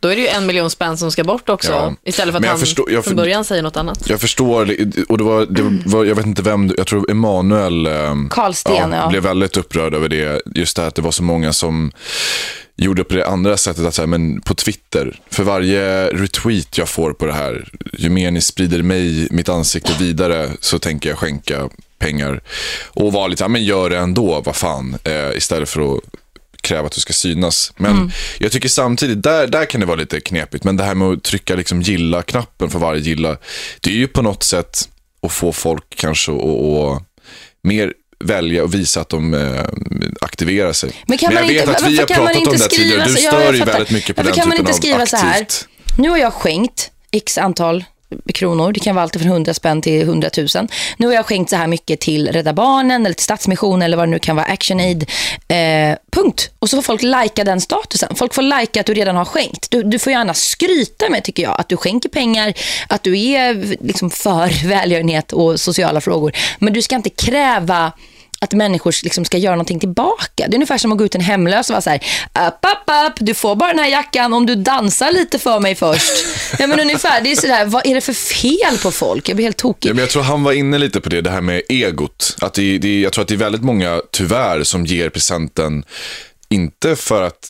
Då är det ju en miljon spänn som ska bort också. Ja. Istället för att han förstår- jag från början säger något annat. Jag förstår, och det var, det var, jag vet inte vem, jag tror Emanuel ehm, Karlsten, ja. blev väldigt upprörd över det. Just det att det var så många som gjorde på det andra sättet, att här, men på Twitter, för varje retweet jag får på det här, ju mer ni sprider mig, mitt ansikte vidare, så tänker jag skänka pengar. Och vara lite, ja men gör det ändå, vad fan, eh, istället för att kräva att du ska synas. Men jag tycker samtidigt, där, där kan det vara lite knepigt, men det här med att trycka liksom gilla-knappen för varje gilla, det är ju på något sätt att få folk kanske att mer välja och visa att de eh, aktiverar sig. Men kan man jag vet inte, att vi har pratat om det tidigare. Du stör ju väldigt mycket på Varför den typen av aktivt. Nu har jag skänkt x antal kronor. Det kan vara allt från 100 spänn till 100 000. Nu har jag skänkt så här mycket till Rädda Barnen eller till Stadsmissionen eller vad det nu kan vara, ActionAid. Eh, punkt. Och så får folk lajka den statusen. Folk får lajka att du redan har skänkt. Du, du får gärna skryta med tycker jag att du skänker pengar, att du är liksom för välgörenhet och sociala frågor. Men du ska inte kräva att människor liksom ska göra någonting tillbaka. Det är ungefär som att gå ut en hemlös och vara så här, upp, upp, upp, du får bara den här jackan om du dansar lite för mig först. Ja men ungefär, det är sådär, vad är det för fel på folk? Jag blir helt tokig. Ja, men jag tror han var inne lite på det, det här med egot. Att det, det, jag tror att det är väldigt många, tyvärr, som ger presenten, inte för att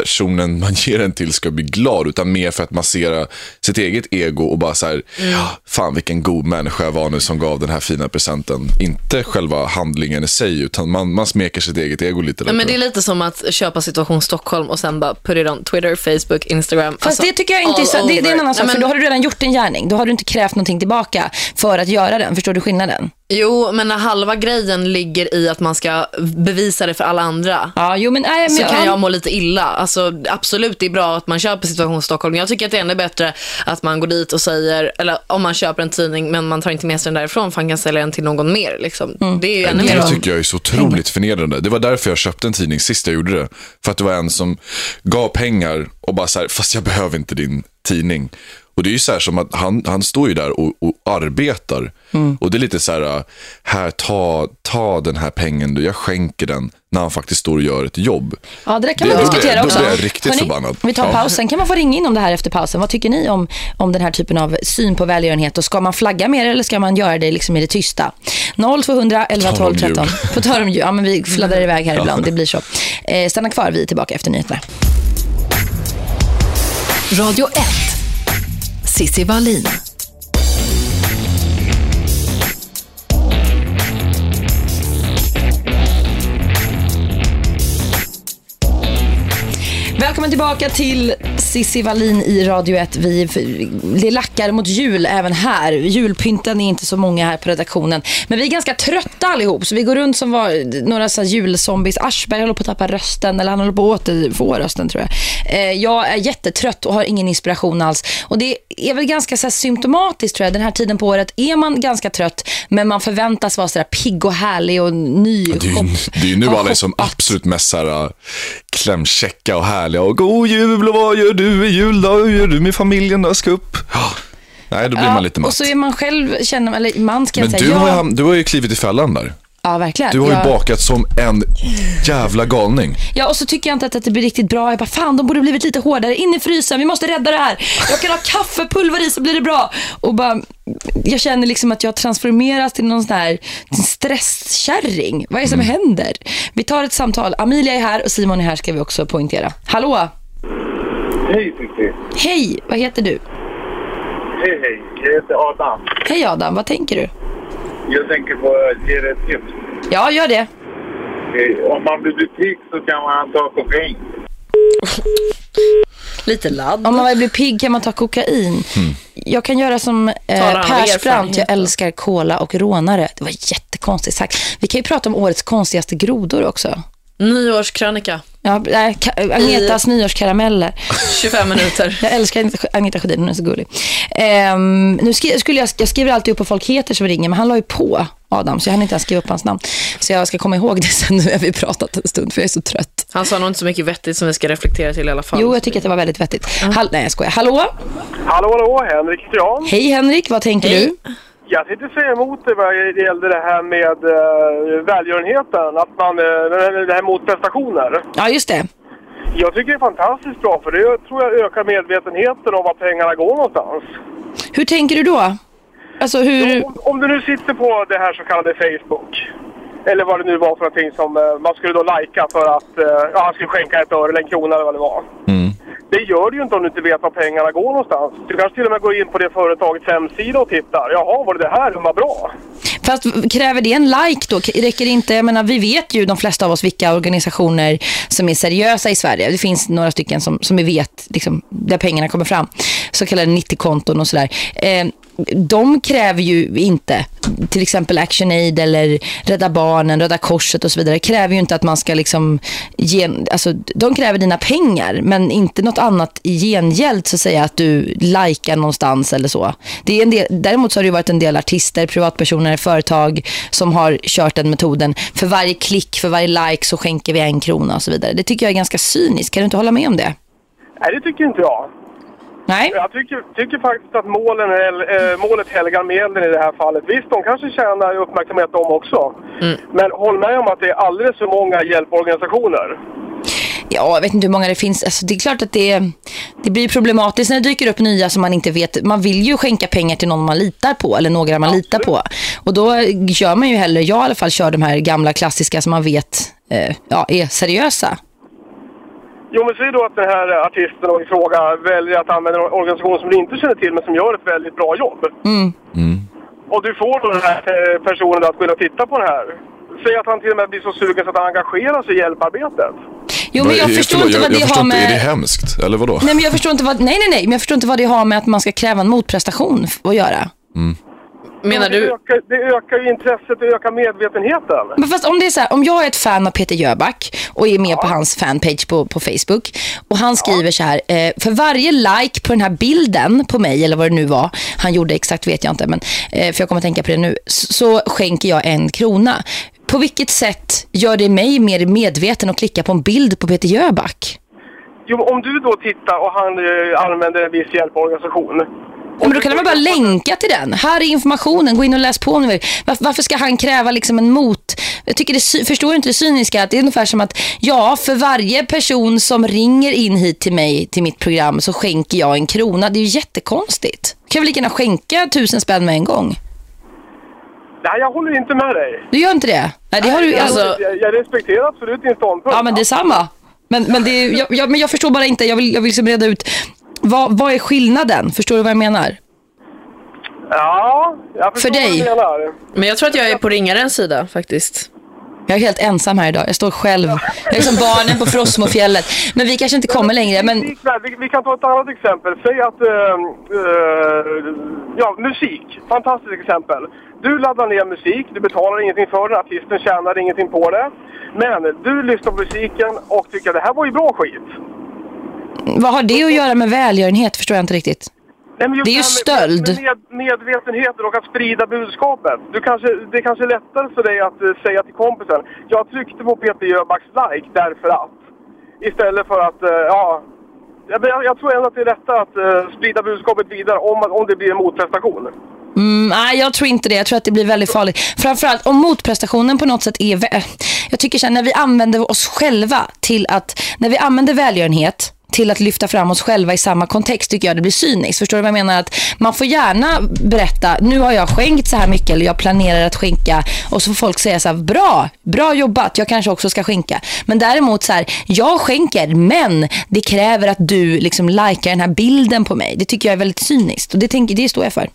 personen man ger den till ska bli glad, utan mer för att massera sitt eget ego och bara så här, "Ja, fan vilken god människa jag var nu som gav den här fina presenten. Inte själva handlingen i sig, utan man, man smeker sitt eget ego lite. där, men det är lite som att köpa situation Stockholm och sen bara put it on Twitter, Facebook, Instagram. Fast Alltså, det tycker jag inte är så, det, det är en annan sak, Nej, för men- då har du redan gjort en gärning. Då har du inte krävt någonting tillbaka för att göra den. Förstår du skillnaden? Jo, men när halva grejen ligger i att man ska bevisa det för alla andra. Ja, jo men, nej, men så kan ja. jag må lite illa. Alltså, absolut, det är bra att man köper situation Stockholm. Jag tycker att det är ännu bättre att man går dit och säger, eller om man köper en tidning men man tar inte med sig den därifrån för han kan sälja den till någon mer. Liksom. Mm. Det är ju ännu mer. Det tycker jag är så otroligt förnedrande. Det var därför jag köpte en tidning sist jag gjorde det. För att det var en som gav pengar och bara så här, fast jag behöver inte din tidning. Och det är ju så här som att han, han står ju där och, och arbetar. Mm. Och det är lite så här, här ta, ta den här pengen du, jag skänker den när han faktiskt står och gör ett jobb. Ja, det där kan Det- man då blir- diskutera då också. blir jag riktigt förbannad. Vi tar Ja. paus, sen kan man få ringa in om det här efter pausen. Vad tycker ni om, om den här typen av syn på välgörenhet? Och ska man flagga mer eller ska man göra det liksom i det tysta? 0200 11 Tal 12 om jul. 13. På tal om. Ja, men vi fladdrar iväg här ibland. Det blir så. Eh, stanna kvar, vi är tillbaka efter nyheterna. Radio 1. Sissi Wallin. Välkommen tillbaka till Sissi Wallin i Radio 1. Vi, det lackar mot jul även här. Julpynten är inte så många här på redaktionen. Men vi är ganska trötta allihop, så vi går runt som var några så julzombies. Aschberg håller på att tappa rösten, eller han håller på att återfå rösten tror jag. Eh, jag är jättetrött och har ingen inspiration alls. Och det är väl ganska så här symptomatiskt tror jag, den här tiden på året är man ganska trött, men man förväntas vara så där pigg och härlig och ny. Det är ju, det är ju nu alla är som absolut mest så här, äh, klämkäcka och härliga. Och god jul och vad gör du i jul då? Hur gör du med familjen då? Ska upp? Ja. Nej, då blir man lite och matt. så är man själv, känner, eller man ska Men säga, du jag, har, du har ju klivit i fällan där. Ja, verkligen. Du har ju jag, bakat som en jävla galning. Ja, och så tycker jag inte att, att det blir riktigt bra. Jag bara, fan, de borde blivit lite hårdare. In i frysen, vi måste rädda det här. Jag kan ha kaffepulver i så blir det bra. Och bara, jag känner liksom att jag transformeras till någon sån här stresskärring. Vad är det som händer? Vi tar ett samtal. Amelia är här och Simon är här ska vi också poängtera. Hallå? Hej Cissi. Hej, vad heter du? Hej hej, jag heter Adam. Hej Adam, vad tänker du? Jag tänker på att ge dig ett tips. Ja, gör det. Eh, Om man blir pigg så kan man ta kokain. Lite ladd. Om man vill bli pigg kan man ta kokain. Jag kan göra som eh, Persbrandt, jag älskar cola och rånare. Det var jättekonstigt sagt. Vi kan ju prata om årets konstigaste grodor också. Nyårskrönika, Ja, Agnetas nyårskarameller. 25 minuter. Jag älskar Agneta- Sjödin, hon är så gullig. Ehm, nu skri- skulle jag, jag skriver alltid upp vad folk heter som ringer, men han la ju på Adam, så jag hann inte ens skriva upp hans namn. Så jag ska komma ihåg det sen nu när vi pratat en stund, för jag är så trött. Han sa nog inte så mycket vettigt som vi ska reflektera till i alla fall. Jo, jag tycker att det var väldigt vettigt. Hall- nej, jag skojar. Hallå? Hallå, hallå, Henrik heter jag. Hej Henrik, vad tänker Hej. du? Jag tänkte säga emot det vad det gällde det här med uh, välgörenheten, att man, uh, det här mot prestationer. Ja, just det. Jag tycker det är fantastiskt bra för det tror jag ökar medvetenheten om var pengarna går någonstans. Hur tänker du då? Alltså hur... Om, om du nu sitter på det här så kallade Facebook Eller vad det nu var för någonting som eh, man skulle då lajka för att eh, ja, han skulle skänka ett öre eller en krona eller vad det var. Det gör du ju inte om du inte vet var pengarna går någonstans. Du kanske till och med går in på det företagets hemsida och tittar. Jaha, var det det här? Vad bra. Fast kräver det en like då? Räcker det inte? Jag menar, vi vet ju de flesta av oss vilka organisationer som är seriösa i Sverige. Det finns några stycken som, som vi vet liksom, där pengarna kommer fram. Så kallade 90-konton och sådär. Eh, de kräver ju inte, till exempel ActionAid eller Rädda Barnen, Röda Korset och så vidare, kräver ju inte att man ska liksom ge, alltså de kräver dina pengar men inte något annat i gengäld så att säga att du likar någonstans eller så. Det är en del, däremot så har det ju varit en del artister, privatpersoner, företag som har kört den metoden. För varje klick, för varje like så skänker vi en krona och så vidare. Det tycker jag är ganska cyniskt. Kan du inte hålla med om det? Nej, det tycker inte jag. Nej. Jag tycker, tycker faktiskt att målen, eh, målet helgar medlen i det här fallet. Visst, de kanske tjänar uppmärksamhet de också. Men håll med om att det är alldeles för många hjälporganisationer. Ja, jag vet inte hur många det finns. Alltså, det är klart att det, det blir problematiskt när det dyker upp nya som man inte vet. Man vill ju skänka pengar till någon man litar på eller några man litar på. Och då gör man ju hellre, jag i alla fall kör de här gamla klassiska som man vet eh, ja, är seriösa. Jo, men säg då att den här artisten och i fråga väljer att använda en organisation som du inte känner till men som gör ett väldigt bra jobb. Mm. Och du får då den här eh, personen att gå in och titta på det här. Säg att han till och med blir så sugen så att han engagerar sig i hjälparbetet. Jo, men jag förstår förlåt, inte vad det förstår har inte, är det med... hemskt? Eller vadå? Nej, men jag förstår inte vad... Nej, nej, nej. Men jag förstår inte vad det har med att man ska kräva en motprestation att göra. Menar du? Det ökar, det ökar ju intresset, det ökar medvetenheten. Men fast om det är så här, om jag är ett fan av Peter Jöback och är med på hans fanpage på, på Facebook och han skriver så här, eh, för varje like på den här bilden på mig eller vad det nu var, han gjorde exakt vet jag inte, men eh, för jag kommer att tänka på det nu, så, så skänker jag en krona. På vilket sätt gör det mig mer medveten att klicka på en bild på Peter Jöback? Jo, om du då tittar och han eh, använder en viss hjälporganisation. Men då kan man bara länka till den. Här är informationen, gå in och läs på ni vill. Varför, ska han kräva liksom en mot? Jag tycker det, förstår inte det cyniska? Att det är ungefär som att, ja, för varje person som ringer in hit till mig, till mitt program, så skänker jag en krona. Det är ju jättekonstigt. Kan vi lika gärna skänka tusen spänn med en gång? Nej, jag håller inte med dig. Du gör inte det? Nej, det har du, jag, alltså, jag, jag respekterar absolut din ståndpunkt. ja, men det är samma. Men, men, det jag, jag, men jag förstår bara inte, jag vill, jag vill liksom reda ut, vad, vad är skillnaden? Förstår du vad jag menar? Ja, jag förstår För dig? vad du menar. Men jag tror att jag är på ringarens sida faktiskt. Jag är helt ensam här idag. Jag står själv. Jag är som barnen på Frostmofjället. Men vi kanske inte kommer längre. Men Vi, vi kan ta ett annat exempel. Säg att... eh, eh, ja, musik. Fantastiskt exempel. Du laddar ner musik, du betalar ingenting för den, artisten tjänar ingenting på det. Men du lyssnar på musiken och tycker att det här var ju bra skit. Vad har det att göra med välgörenhet? Förstår jag inte riktigt. Nej, Det är ju stöld. Med, med medvetenheten och att sprida budskapet. Du kanske, det är kanske är lättare för dig att eh, säga till kompisen. Jag tryckte på Peter Jöbacks like därför att. Istället för att, eh, ja... Jag, jag, tror ändå att det är lättare att eh, sprida budskapet vidare om, om det blir en motprestation. Mm, nej, jag tror inte det. Jag tror att det blir väldigt farligt. Framförallt om motprestationen på något sätt är... Jag tycker här, när vi använder oss själva till att... När vi använder välgörenhet till att lyfta fram oss själva i samma kontext tycker jag det blir cyniskt. Förstår du vad jag menar? Att man får gärna berätta, nu har jag skänkt så här mycket eller jag planerar att skänka och så får folk säga så här, bra, bra jobbat, jag kanske också ska skänka. Men däremot så här, jag skänker men det kräver att du liksom likar den här bilden på mig. Det tycker jag är väldigt cyniskt och det, tänker, det står jag för.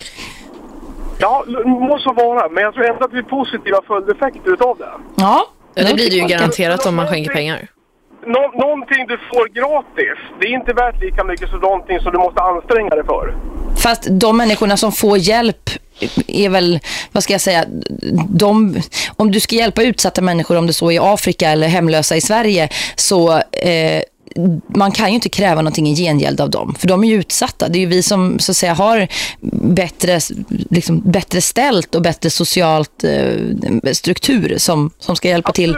Ja, må så vara. Men jag tror ändå att det blir positiva följdeffekter utav det. Ja, Ja, det blir det ju garanterat om man skänker pengar. Nå- någonting du får gratis, det är inte värt lika mycket som någonting som du måste anstränga dig för. Fast de människorna som får hjälp är väl, vad ska jag säga, de, om du ska hjälpa utsatta människor, om det så är i Afrika eller hemlösa i Sverige, så eh, man kan ju inte kräva någonting i gengäld av dem. För de är ju utsatta. Det är ju vi som så att säga har bättre, liksom, bättre ställt och bättre socialt eh, struktur som, som ska hjälpa till.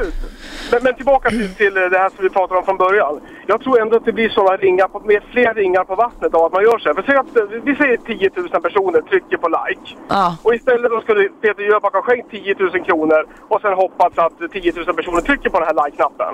Men, men tillbaka till, till det här som vi pratade om från början. Jag tror ändå att det blir sådana ringar på, med fler ringar på vattnet av att man gör så här. För att, eh, vi säger 10 000 personer trycker på like. Ja. Och istället då skulle Peter Jöback ha skänkt 10 000 kronor och sen hoppats att 10 000 personer trycker på den här like-knappen.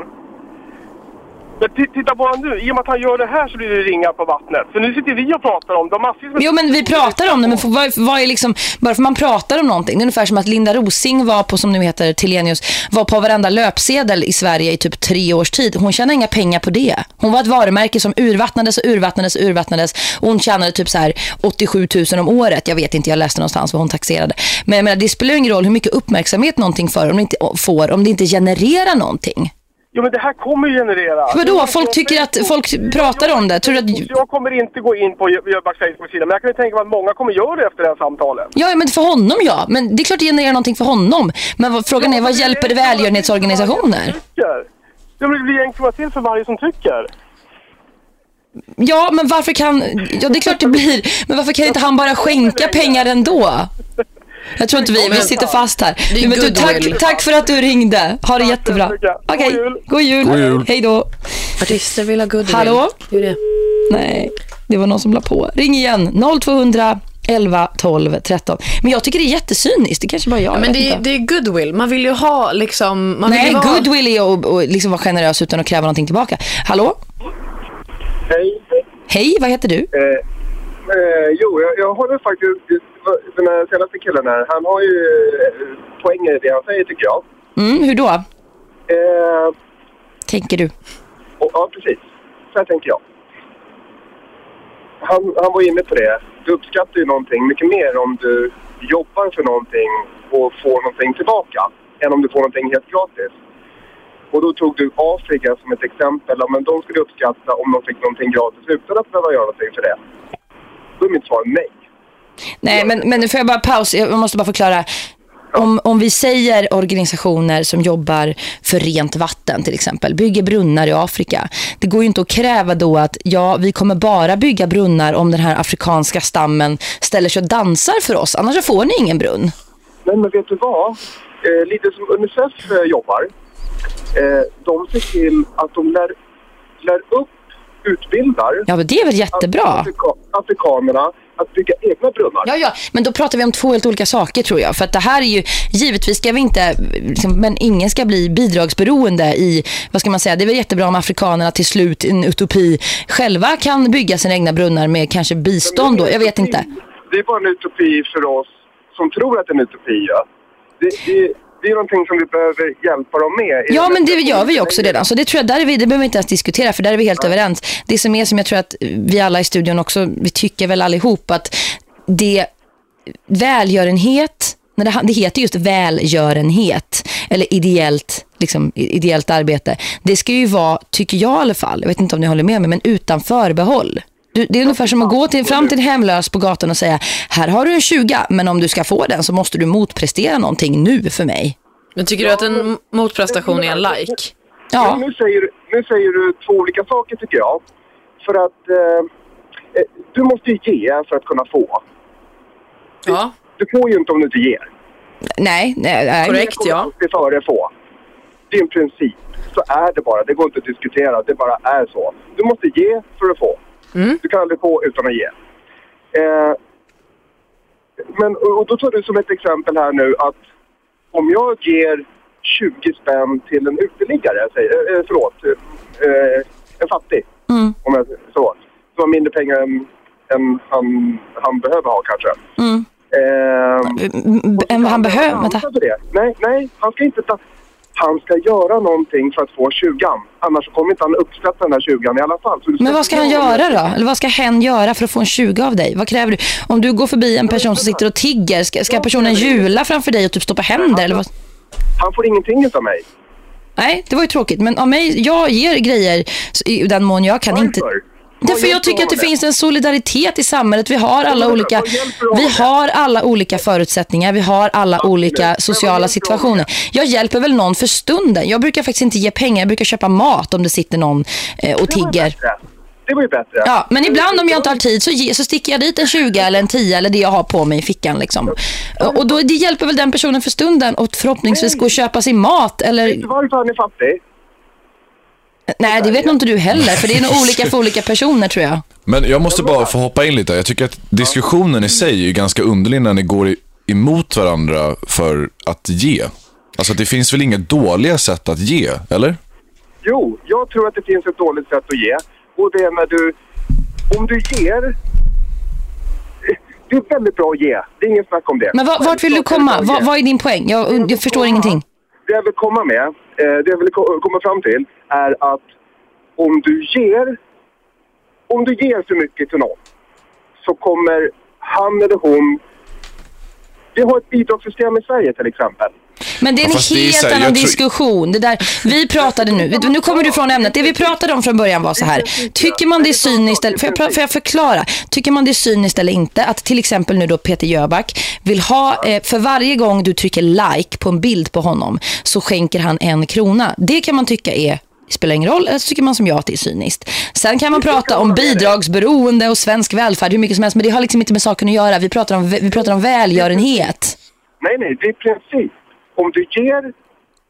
Men titta på honom nu, i och med att han gör det här så blir det ringar på vattnet. För nu sitter vi och pratar om det. Massvis med... Jo, men vi pratar om det, men för, vad, vad är liksom, bara för man pratar om någonting. Det är ungefär som att Linda Rosing var på, som nu heter Tilenius, var på varenda löpsedel i Sverige i typ tre års tid. Hon tjänade inga pengar på det. Hon var ett varumärke som urvattnades och urvattnades och urvattnades. Och hon tjänade typ så här 87 000 om året. Jag vet inte, jag läste någonstans vad hon taxerade. Men jag menar, det spelar ju ingen roll hur mycket uppmärksamhet någonting för, om det inte, får om det inte genererar någonting. Jo, men det här kommer ju generera... Vadå? Folk tycker att folk pratar om det. Tror du att... Jag kommer inte gå in på Jöbacks Facebook-sida, men jag kan ju tänka mig att många kommer göra det efter det här samtalet. Ja, men för honom ja. Men det är klart det genererar någonting för honom. Men frågan är, vad hjälper det välgörenhetsorganisationer? Det blir en krona till för varje som tycker. Ja, men varför kan... Ja, det är klart det blir. Men varför kan inte han bara skänka pengar ändå? Jag tror inte vi, vi sitter fast här. Men du, tack, tack för att du ringde. Ha det jättebra. Okej, god jul. God jul. Hej då. Artister vill ha goodwill. Hallå? Hur är det? Nej, det var någon som la på. Ring igen. 0200 11 12 13. Men jag tycker det är jättesyniskt. Det kanske bara jag. Ja, jag men det, det är goodwill. Man vill ju ha liksom... Man vill Nej, ju vara... goodwill är att att liksom vara generös utan att kräva någonting tillbaka. Hallå? Hej. Hej, vad heter du? Eh, eh, jo, jag, jag håller faktiskt... Den här senaste killen här, han har ju eh, poänger i det han säger tycker jag. Mm, hur då? Eh, Tänker du? och, ja, precis. Så här tänker jag. Han, han var inne på det. Du uppskattar ju någonting mycket mer om du jobbar för någonting och får någonting tillbaka än om du får någonting helt gratis. Och då tog du Afrika som ett exempel. Ja, men de skulle uppskatta om de fick någonting gratis utan att behöva göra någonting för det. Då är mitt svar nej. Nej, men, men nu får jag bara paus. Jag måste bara förklara. Om, om vi säger organisationer som jobbar för rent vatten till exempel, bygger brunnar i Afrika. Det går ju inte att kräva då att ja, vi kommer bara bygga brunnar om den här afrikanska stammen ställer sig och dansar för oss. Annars får ni ingen brunn. Nej, men vet du vad? Eh, lite som Unicef eh, jobbar. Eh, de ser till att de lär, lär upp, utbildar Ja, men det är väl jättebra. Afrika, afrikanerna att bygga egna brunnar. Ja, ja, men då pratar vi om två helt olika saker tror jag. För att det här är ju, givetvis ska vi inte, liksom, men ingen ska bli bidragsberoende i, vad ska man säga, det är väl jättebra om afrikanerna till slut, en utopi, själva kan bygga sina egna brunnar med kanske bistånd då, jag vet inte. Det är bara en utopi för oss som tror att det är en utopi. Ja. Det, det, det är någonting som vi behöver hjälpa dem med. Ja, men det gör vi också redan. Så det tror jag, där är vi, det behöver vi inte ens diskutera, för där är vi helt överens. Det som är som jag tror att vi alla i studion också, vi tycker väl allihop att det välgörenhet, när det, det heter just välgörenhet, eller ideellt, liksom, ideellt arbete, det ska ju vara, tycker jag i alla fall, jag vet inte om ni håller med mig, men utan förbehåll. Du, det är ungefär som att gå till, fram till en hemlös på gatan och säga, här har du en 20, men om du ska få den så måste du motprestera någonting nu för mig. Men tycker du att en motprestation är en like? Ja. Nu, säger, du- nu säger du två olika saker tycker jag. För att eh, eh, du måste ju ge för att kunna få. Ja. Du får ju inte om du inte ger. Nej, nej, nej. Korrekt, ja. alltid före få. Det är en princip. Så är det bara. Det går inte att diskutera. Det bara är så. Du måste ge för att få. Mm. Du kan aldrig få utan att ge. Eh, men, och då tar du som ett exempel här nu att om jag ger 20 spänn till en uteliggare, säger, eh, förlåt, eh, en fattig, Mm. om jag så, som har mindre pengar än, än han, han behöver ha kanske. Mm. Eh, Än vad han behöver. han. Nej, nej, han ska inte ta... Han ska göra någonting för att få 20 Annars kommer inte han uppskatta den här 20 i alla fall. Men vad ska han göra då? Eller vad ska hen göra för att få en 20 av dig? Vad kräver du? Om du går förbi en person som sitter och tigger, ska, ska personen jula framför dig och typ stoppa händer? Eller vad? Han får ingenting av mig. Nej, det var ju tråkigt. Men av mig, jag ger grejer i den mån jag kan inte... Därför jag tycker att det finns en solidaritet i samhället. Vi har alla olika, vi har alla olika förutsättningar. Vi har alla olika sociala situationer. Jag hjälper väl någon för stunden. Jag brukar faktiskt inte ge pengar. Jag brukar köpa mat om det sitter någon eh, och tigger. Det var ju bättre. Ja, men ibland om jag inte har tid så, så sticker jag dit en 20 eller en 10 eller det jag har på mig i fickan. Liksom. Och då, det hjälper väl den personen för stunden och förhoppningsvis gå och köpa sin mat. Eller... Varför han är fattig? Nej, det vet nog inte du heller. För det är nog olika för olika personer tror jag. Men jag måste bara få hoppa in lite. Jag tycker att diskussionen i sig är ju ganska underlig när ni går i- emot varandra för att ge. Alltså det finns väl inga dåliga sätt att ge, eller? Jo, jag tror att det finns ett dåligt sätt att ge. Och det är när du... Om du ger... Det är väldigt bra att ge. Det är inget snack om det. Men va- vart vill du komma? Va- vad är din poäng? Jag, jag förstår ingenting. Det jag vill komma med, eh, det jag vill ko- komma fram till är att om du ger... Om du ger för mycket till någon så kommer han eller hon... Vi har ett bidragssystem i Sverige till exempel. Men det är en Ja, fast det är helt så här, annan diskussion. Det där, vi pratade nu, nu kommer du från ämnet. Det vi pratade om från början var så här. Tycker man det är cyniskt, eller, får jag, får jag förklara? Tycker man det är cyniskt eller inte att till exempel nu då Peter Jöback vill ha, eh, för varje gång du trycker like på en bild på honom så skänker han en krona. Det kan man tycka är spelar ingen roll, eller så tycker man som jag att det är cyniskt. Sen kan man prata om bidragsberoende och svensk välfärd hur mycket som helst, men det har liksom inte med saken att göra. Vi pratar om, vi pratar om välgörenhet. Nej, nej, det är princip. Om du ger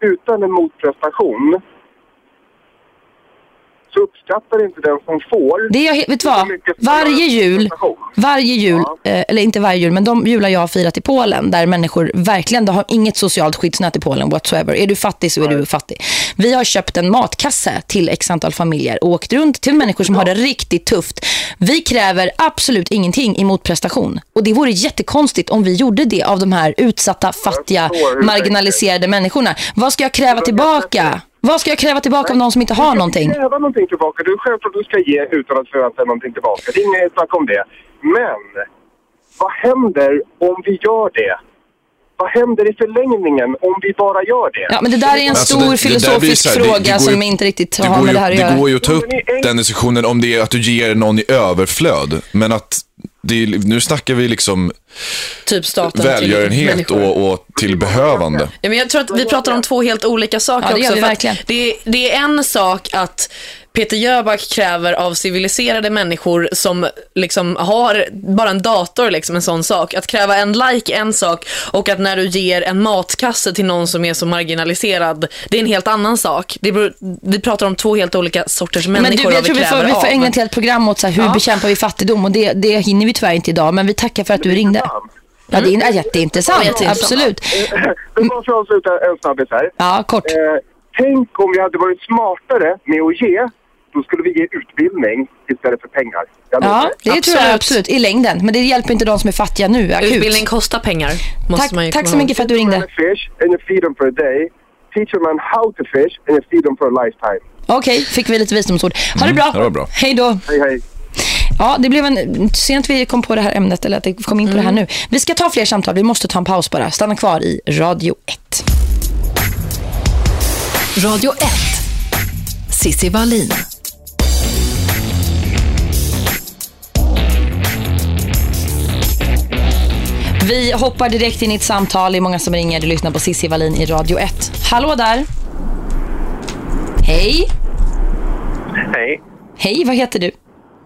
utan en motprestation så uppskattar inte den som får. Det är vet du vad? Varje jul, varje jul, eh, eller inte varje jul, men de jular jag har firat i Polen, där människor verkligen, har inget socialt skyddsnät i Polen whatsoever. Är du fattig så är du fattig. Vi har köpt en matkasse till x antal familjer och åkt runt till människor som har det riktigt tufft. Vi kräver absolut ingenting i motprestation. Och det vore jättekonstigt om vi gjorde det av de här utsatta, fattiga, marginaliserade människorna. Vad ska jag kräva tillbaka? Vad ska jag kräva tillbaka av någon som inte har någonting? kräva någonting tillbaka. Du är självklart du ska ge utan att förvänta dig någonting tillbaka. Det är inget snack om det. Men vad händer om vi gör det? Vad händer i förlängningen om vi bara gör det? Ja, men det där är en Alltså, stor det- det filosofisk så här, det- fråga det som ju- inte riktigt Det har med ju, det här att det göra. går ju att ta upp den diskussionen om det är att du ger någon i överflöd. Men att det är, nu snackar vi liksom Typ staten välgörenhet och, och till behövande. Ja, men jag tror att vi pratar om två helt olika saker Ja, det också. Det, det är en sak att Peter Jöback kräver av civiliserade människor som liksom har bara en dator, liksom en sån sak. Att kräva en like är en sak och att när du ger en matkasse till någon som är så marginaliserad, det är en helt annan sak. Det beror, vi pratar om två helt olika sorters Men människor du, och jag tror vi får, vi får ägna ett helt program åt så här, hur Ja. bekämpar vi fattigdom och det, det hinner vi tyvärr inte idag. Men vi tackar för att du ringde. Ja, det är jätteintressant. Jätteintressant. Absolut. Men bara för att avsluta en snabbis här. Ja, kort. Eh, tänk om vi hade varit smartare med att ge. Då skulle vi ge utbildning istället för pengar. Jag. Ja, det tror jag absolut. I längden. Men det hjälper inte de som är fattiga nu, akut. Utbildning kostar pengar. Måste Tack, man ju tack så mycket för att du ringde. Fish and you feed them for a day. Teach a man how to fish and you feed them for a lifetime. Okej, fick vi lite visdomsord. Ha det bra. Mm, det var bra. Hej då. Hej, hej. Ja, det blev en... Att vi kom på det här ämnet, eller att det kom in på det här nu. Vi ska ta fler samtal. Vi måste ta en paus bara. Stanna kvar i Radio 1. Radio 1. Sissi Wallin. Vi hoppar direkt in i ett samtal. Det är många som ringer. Du lyssnar på Sissi Wallin i Radio 1. Hallå där. Hej. Hej, Hej, vad heter du?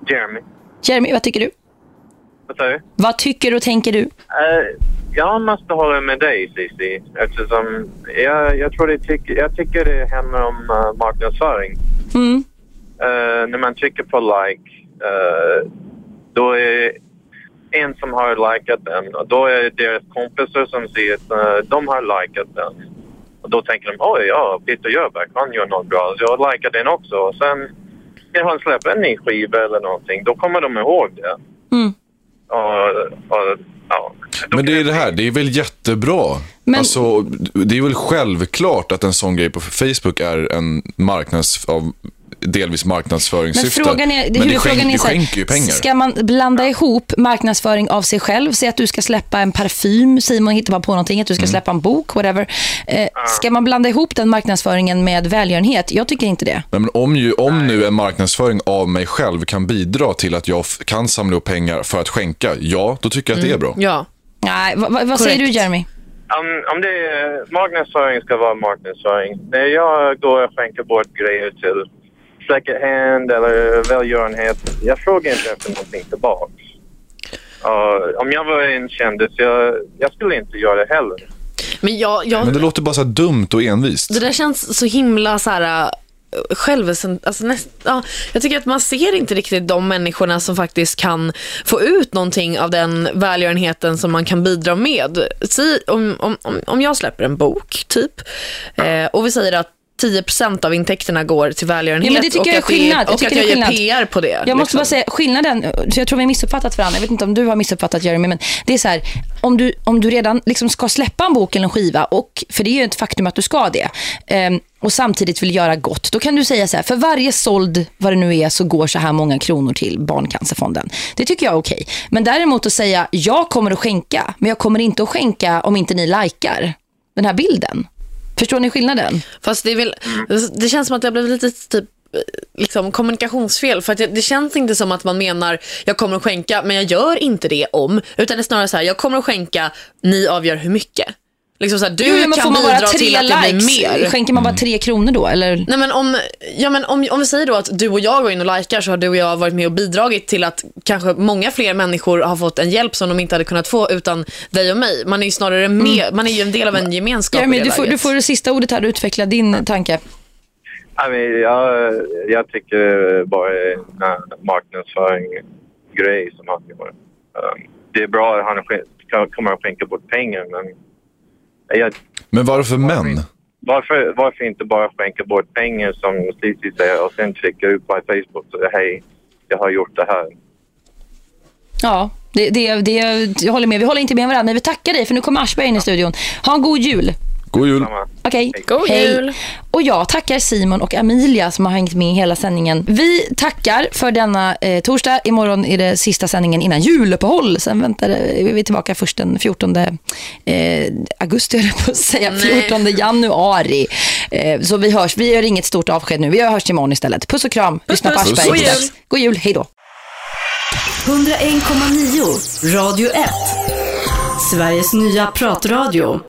Jeremy. Jeremy, vad tycker du? Vad sa du? Vad tycker och tänker du? Eh, jag måste hålla med dig, Cissi. Eftersom jag, jag tror det tycker, jag tycker det handlar om uh, marknadsföring. Mm. Eh, när man trycker på like, då är en som har likat den och då är det deras kompisar som ser att eh, de har likat den. Och då tänker de, oj, ja, Peter Jöback, han gör något bra, så jag likar den också. Och sen när han släpper en ny skiva eller någonting, då kommer de ihåg det. Mm. Och, och, ja. Men det är det här, det är väl jättebra. Men- Alltså, det är väl självklart att en sån grej på Facebook är en marknads, av delvis Men marknadsföringssyfte. frågan är, Men det, skänk, är det så skänker ju pengar. Ska man blanda ihop marknadsföring av sig själv? Säg att du ska släppa en parfym, Simon hittar man på någonting, att du Mm. ska släppa en bok, whatever. Eh, ska man blanda ihop den marknadsföringen med välgörenhet? Jag tycker inte det. Men om, ju, om nu en marknadsföring av mig själv kan bidra till att jag kan samla upp pengar för att skänka, ja, då tycker jag att det är bra. Ja. Nej, vad, vad vad säger du Jeremy? Om, om det är, marknadsföring ska vara marknadsföring. När jag går och skänker bort grejer till second hand eller välgörenhet, jag frågar inte efter någonting tillbaka. Uh, om jag var en kändis, jag, jag skulle inte göra det heller. Men jag, jag, Men det låter bara så dumt och envist. Det där känns så himla så här självcent... Alltså näst, ja, jag tycker att man ser inte riktigt de människorna som faktiskt kan få ut någonting av den välgörenheten som man kan bidra med. Om, om, om- om jag släpper en bok, typ, eh, och vi säger att 10% av intäkterna går till välgörenhet Ja, det tycker och jag är skillnad. och att är jag gör. PR på det. Jag måste liksom. bara säga, skillnaden, så jag tror vi har missuppfattat varandra. Jag vet inte om du har missuppfattat Jeremy, men det är så här, om du, om du redan liksom ska släppa en bok eller en skiva, och, för det är ju ett faktum att du ska det, ehm, och samtidigt vill göra gott, då kan du säga så här, för varje såld, vad det nu är, så går så här många kronor till Barncancerfonden. Det tycker jag är okej. Men däremot att säga, jag kommer att skänka, men jag kommer inte att skänka om inte ni likar den här bilden. Förstår ni skillnaden? Fast det, är väl, det känns som att det har blivit lite typ liksom kommunikationsfel för att det, det känns inte som att man menar jag kommer att skänka men jag gör inte det om utan det är snarare så här jag kommer att skänka ni avgör hur mycket liksom så här, du Jo, men kan får man bara bidra tre till att det likes? blir mer Skänker man bara tre kronor då? Eller? Nej, men om, ja, men om, om vi säger då att du och jag går in och likar så har du och jag varit med och bidragit till att kanske många fler människor har fått en hjälp som de inte hade kunnat få utan dig och mig. Man är ju snarare med, man är ju en del av en gemenskap Jeremy, det du, får, du får det sista ordet här. Utveckla din tanke. I mean, jag, jag tycker bara äh, marknadsföring-grej som han gör. Um, det är bra att han kommer att skänka bort pengar, men jag, Men varför män? varför, varför inte bara skänka bort pengar som Cici säger och sen klicka ut på Facebook och säga hej, jag har gjort det här. Ja, det, det, det, jag håller med. Vi håller inte med varandra, men vi tackar dig för nu kommer Aschberg in i studion. Ha en god jul. God jul. Okej. God Hej. jul. Och jag tackar Simon och Amelia som har hängt med hela sändningen. Vi tackar för denna eh, torsdag. Imorgon är det sista sändningen innan juluppehåll. Sen väntar det- vi är tillbaka först den 14 eh, augusti, jag på att säga. Nej. 14 januari. Eh, så vi hörs. Vi gör inget stort avsked nu. Vi hörs imorgon istället. Puss och kram. Lyssna på puss. Aschberg. God jul. God jul. Hej då. 101,9 Radio 1. Sveriges nya pratradio.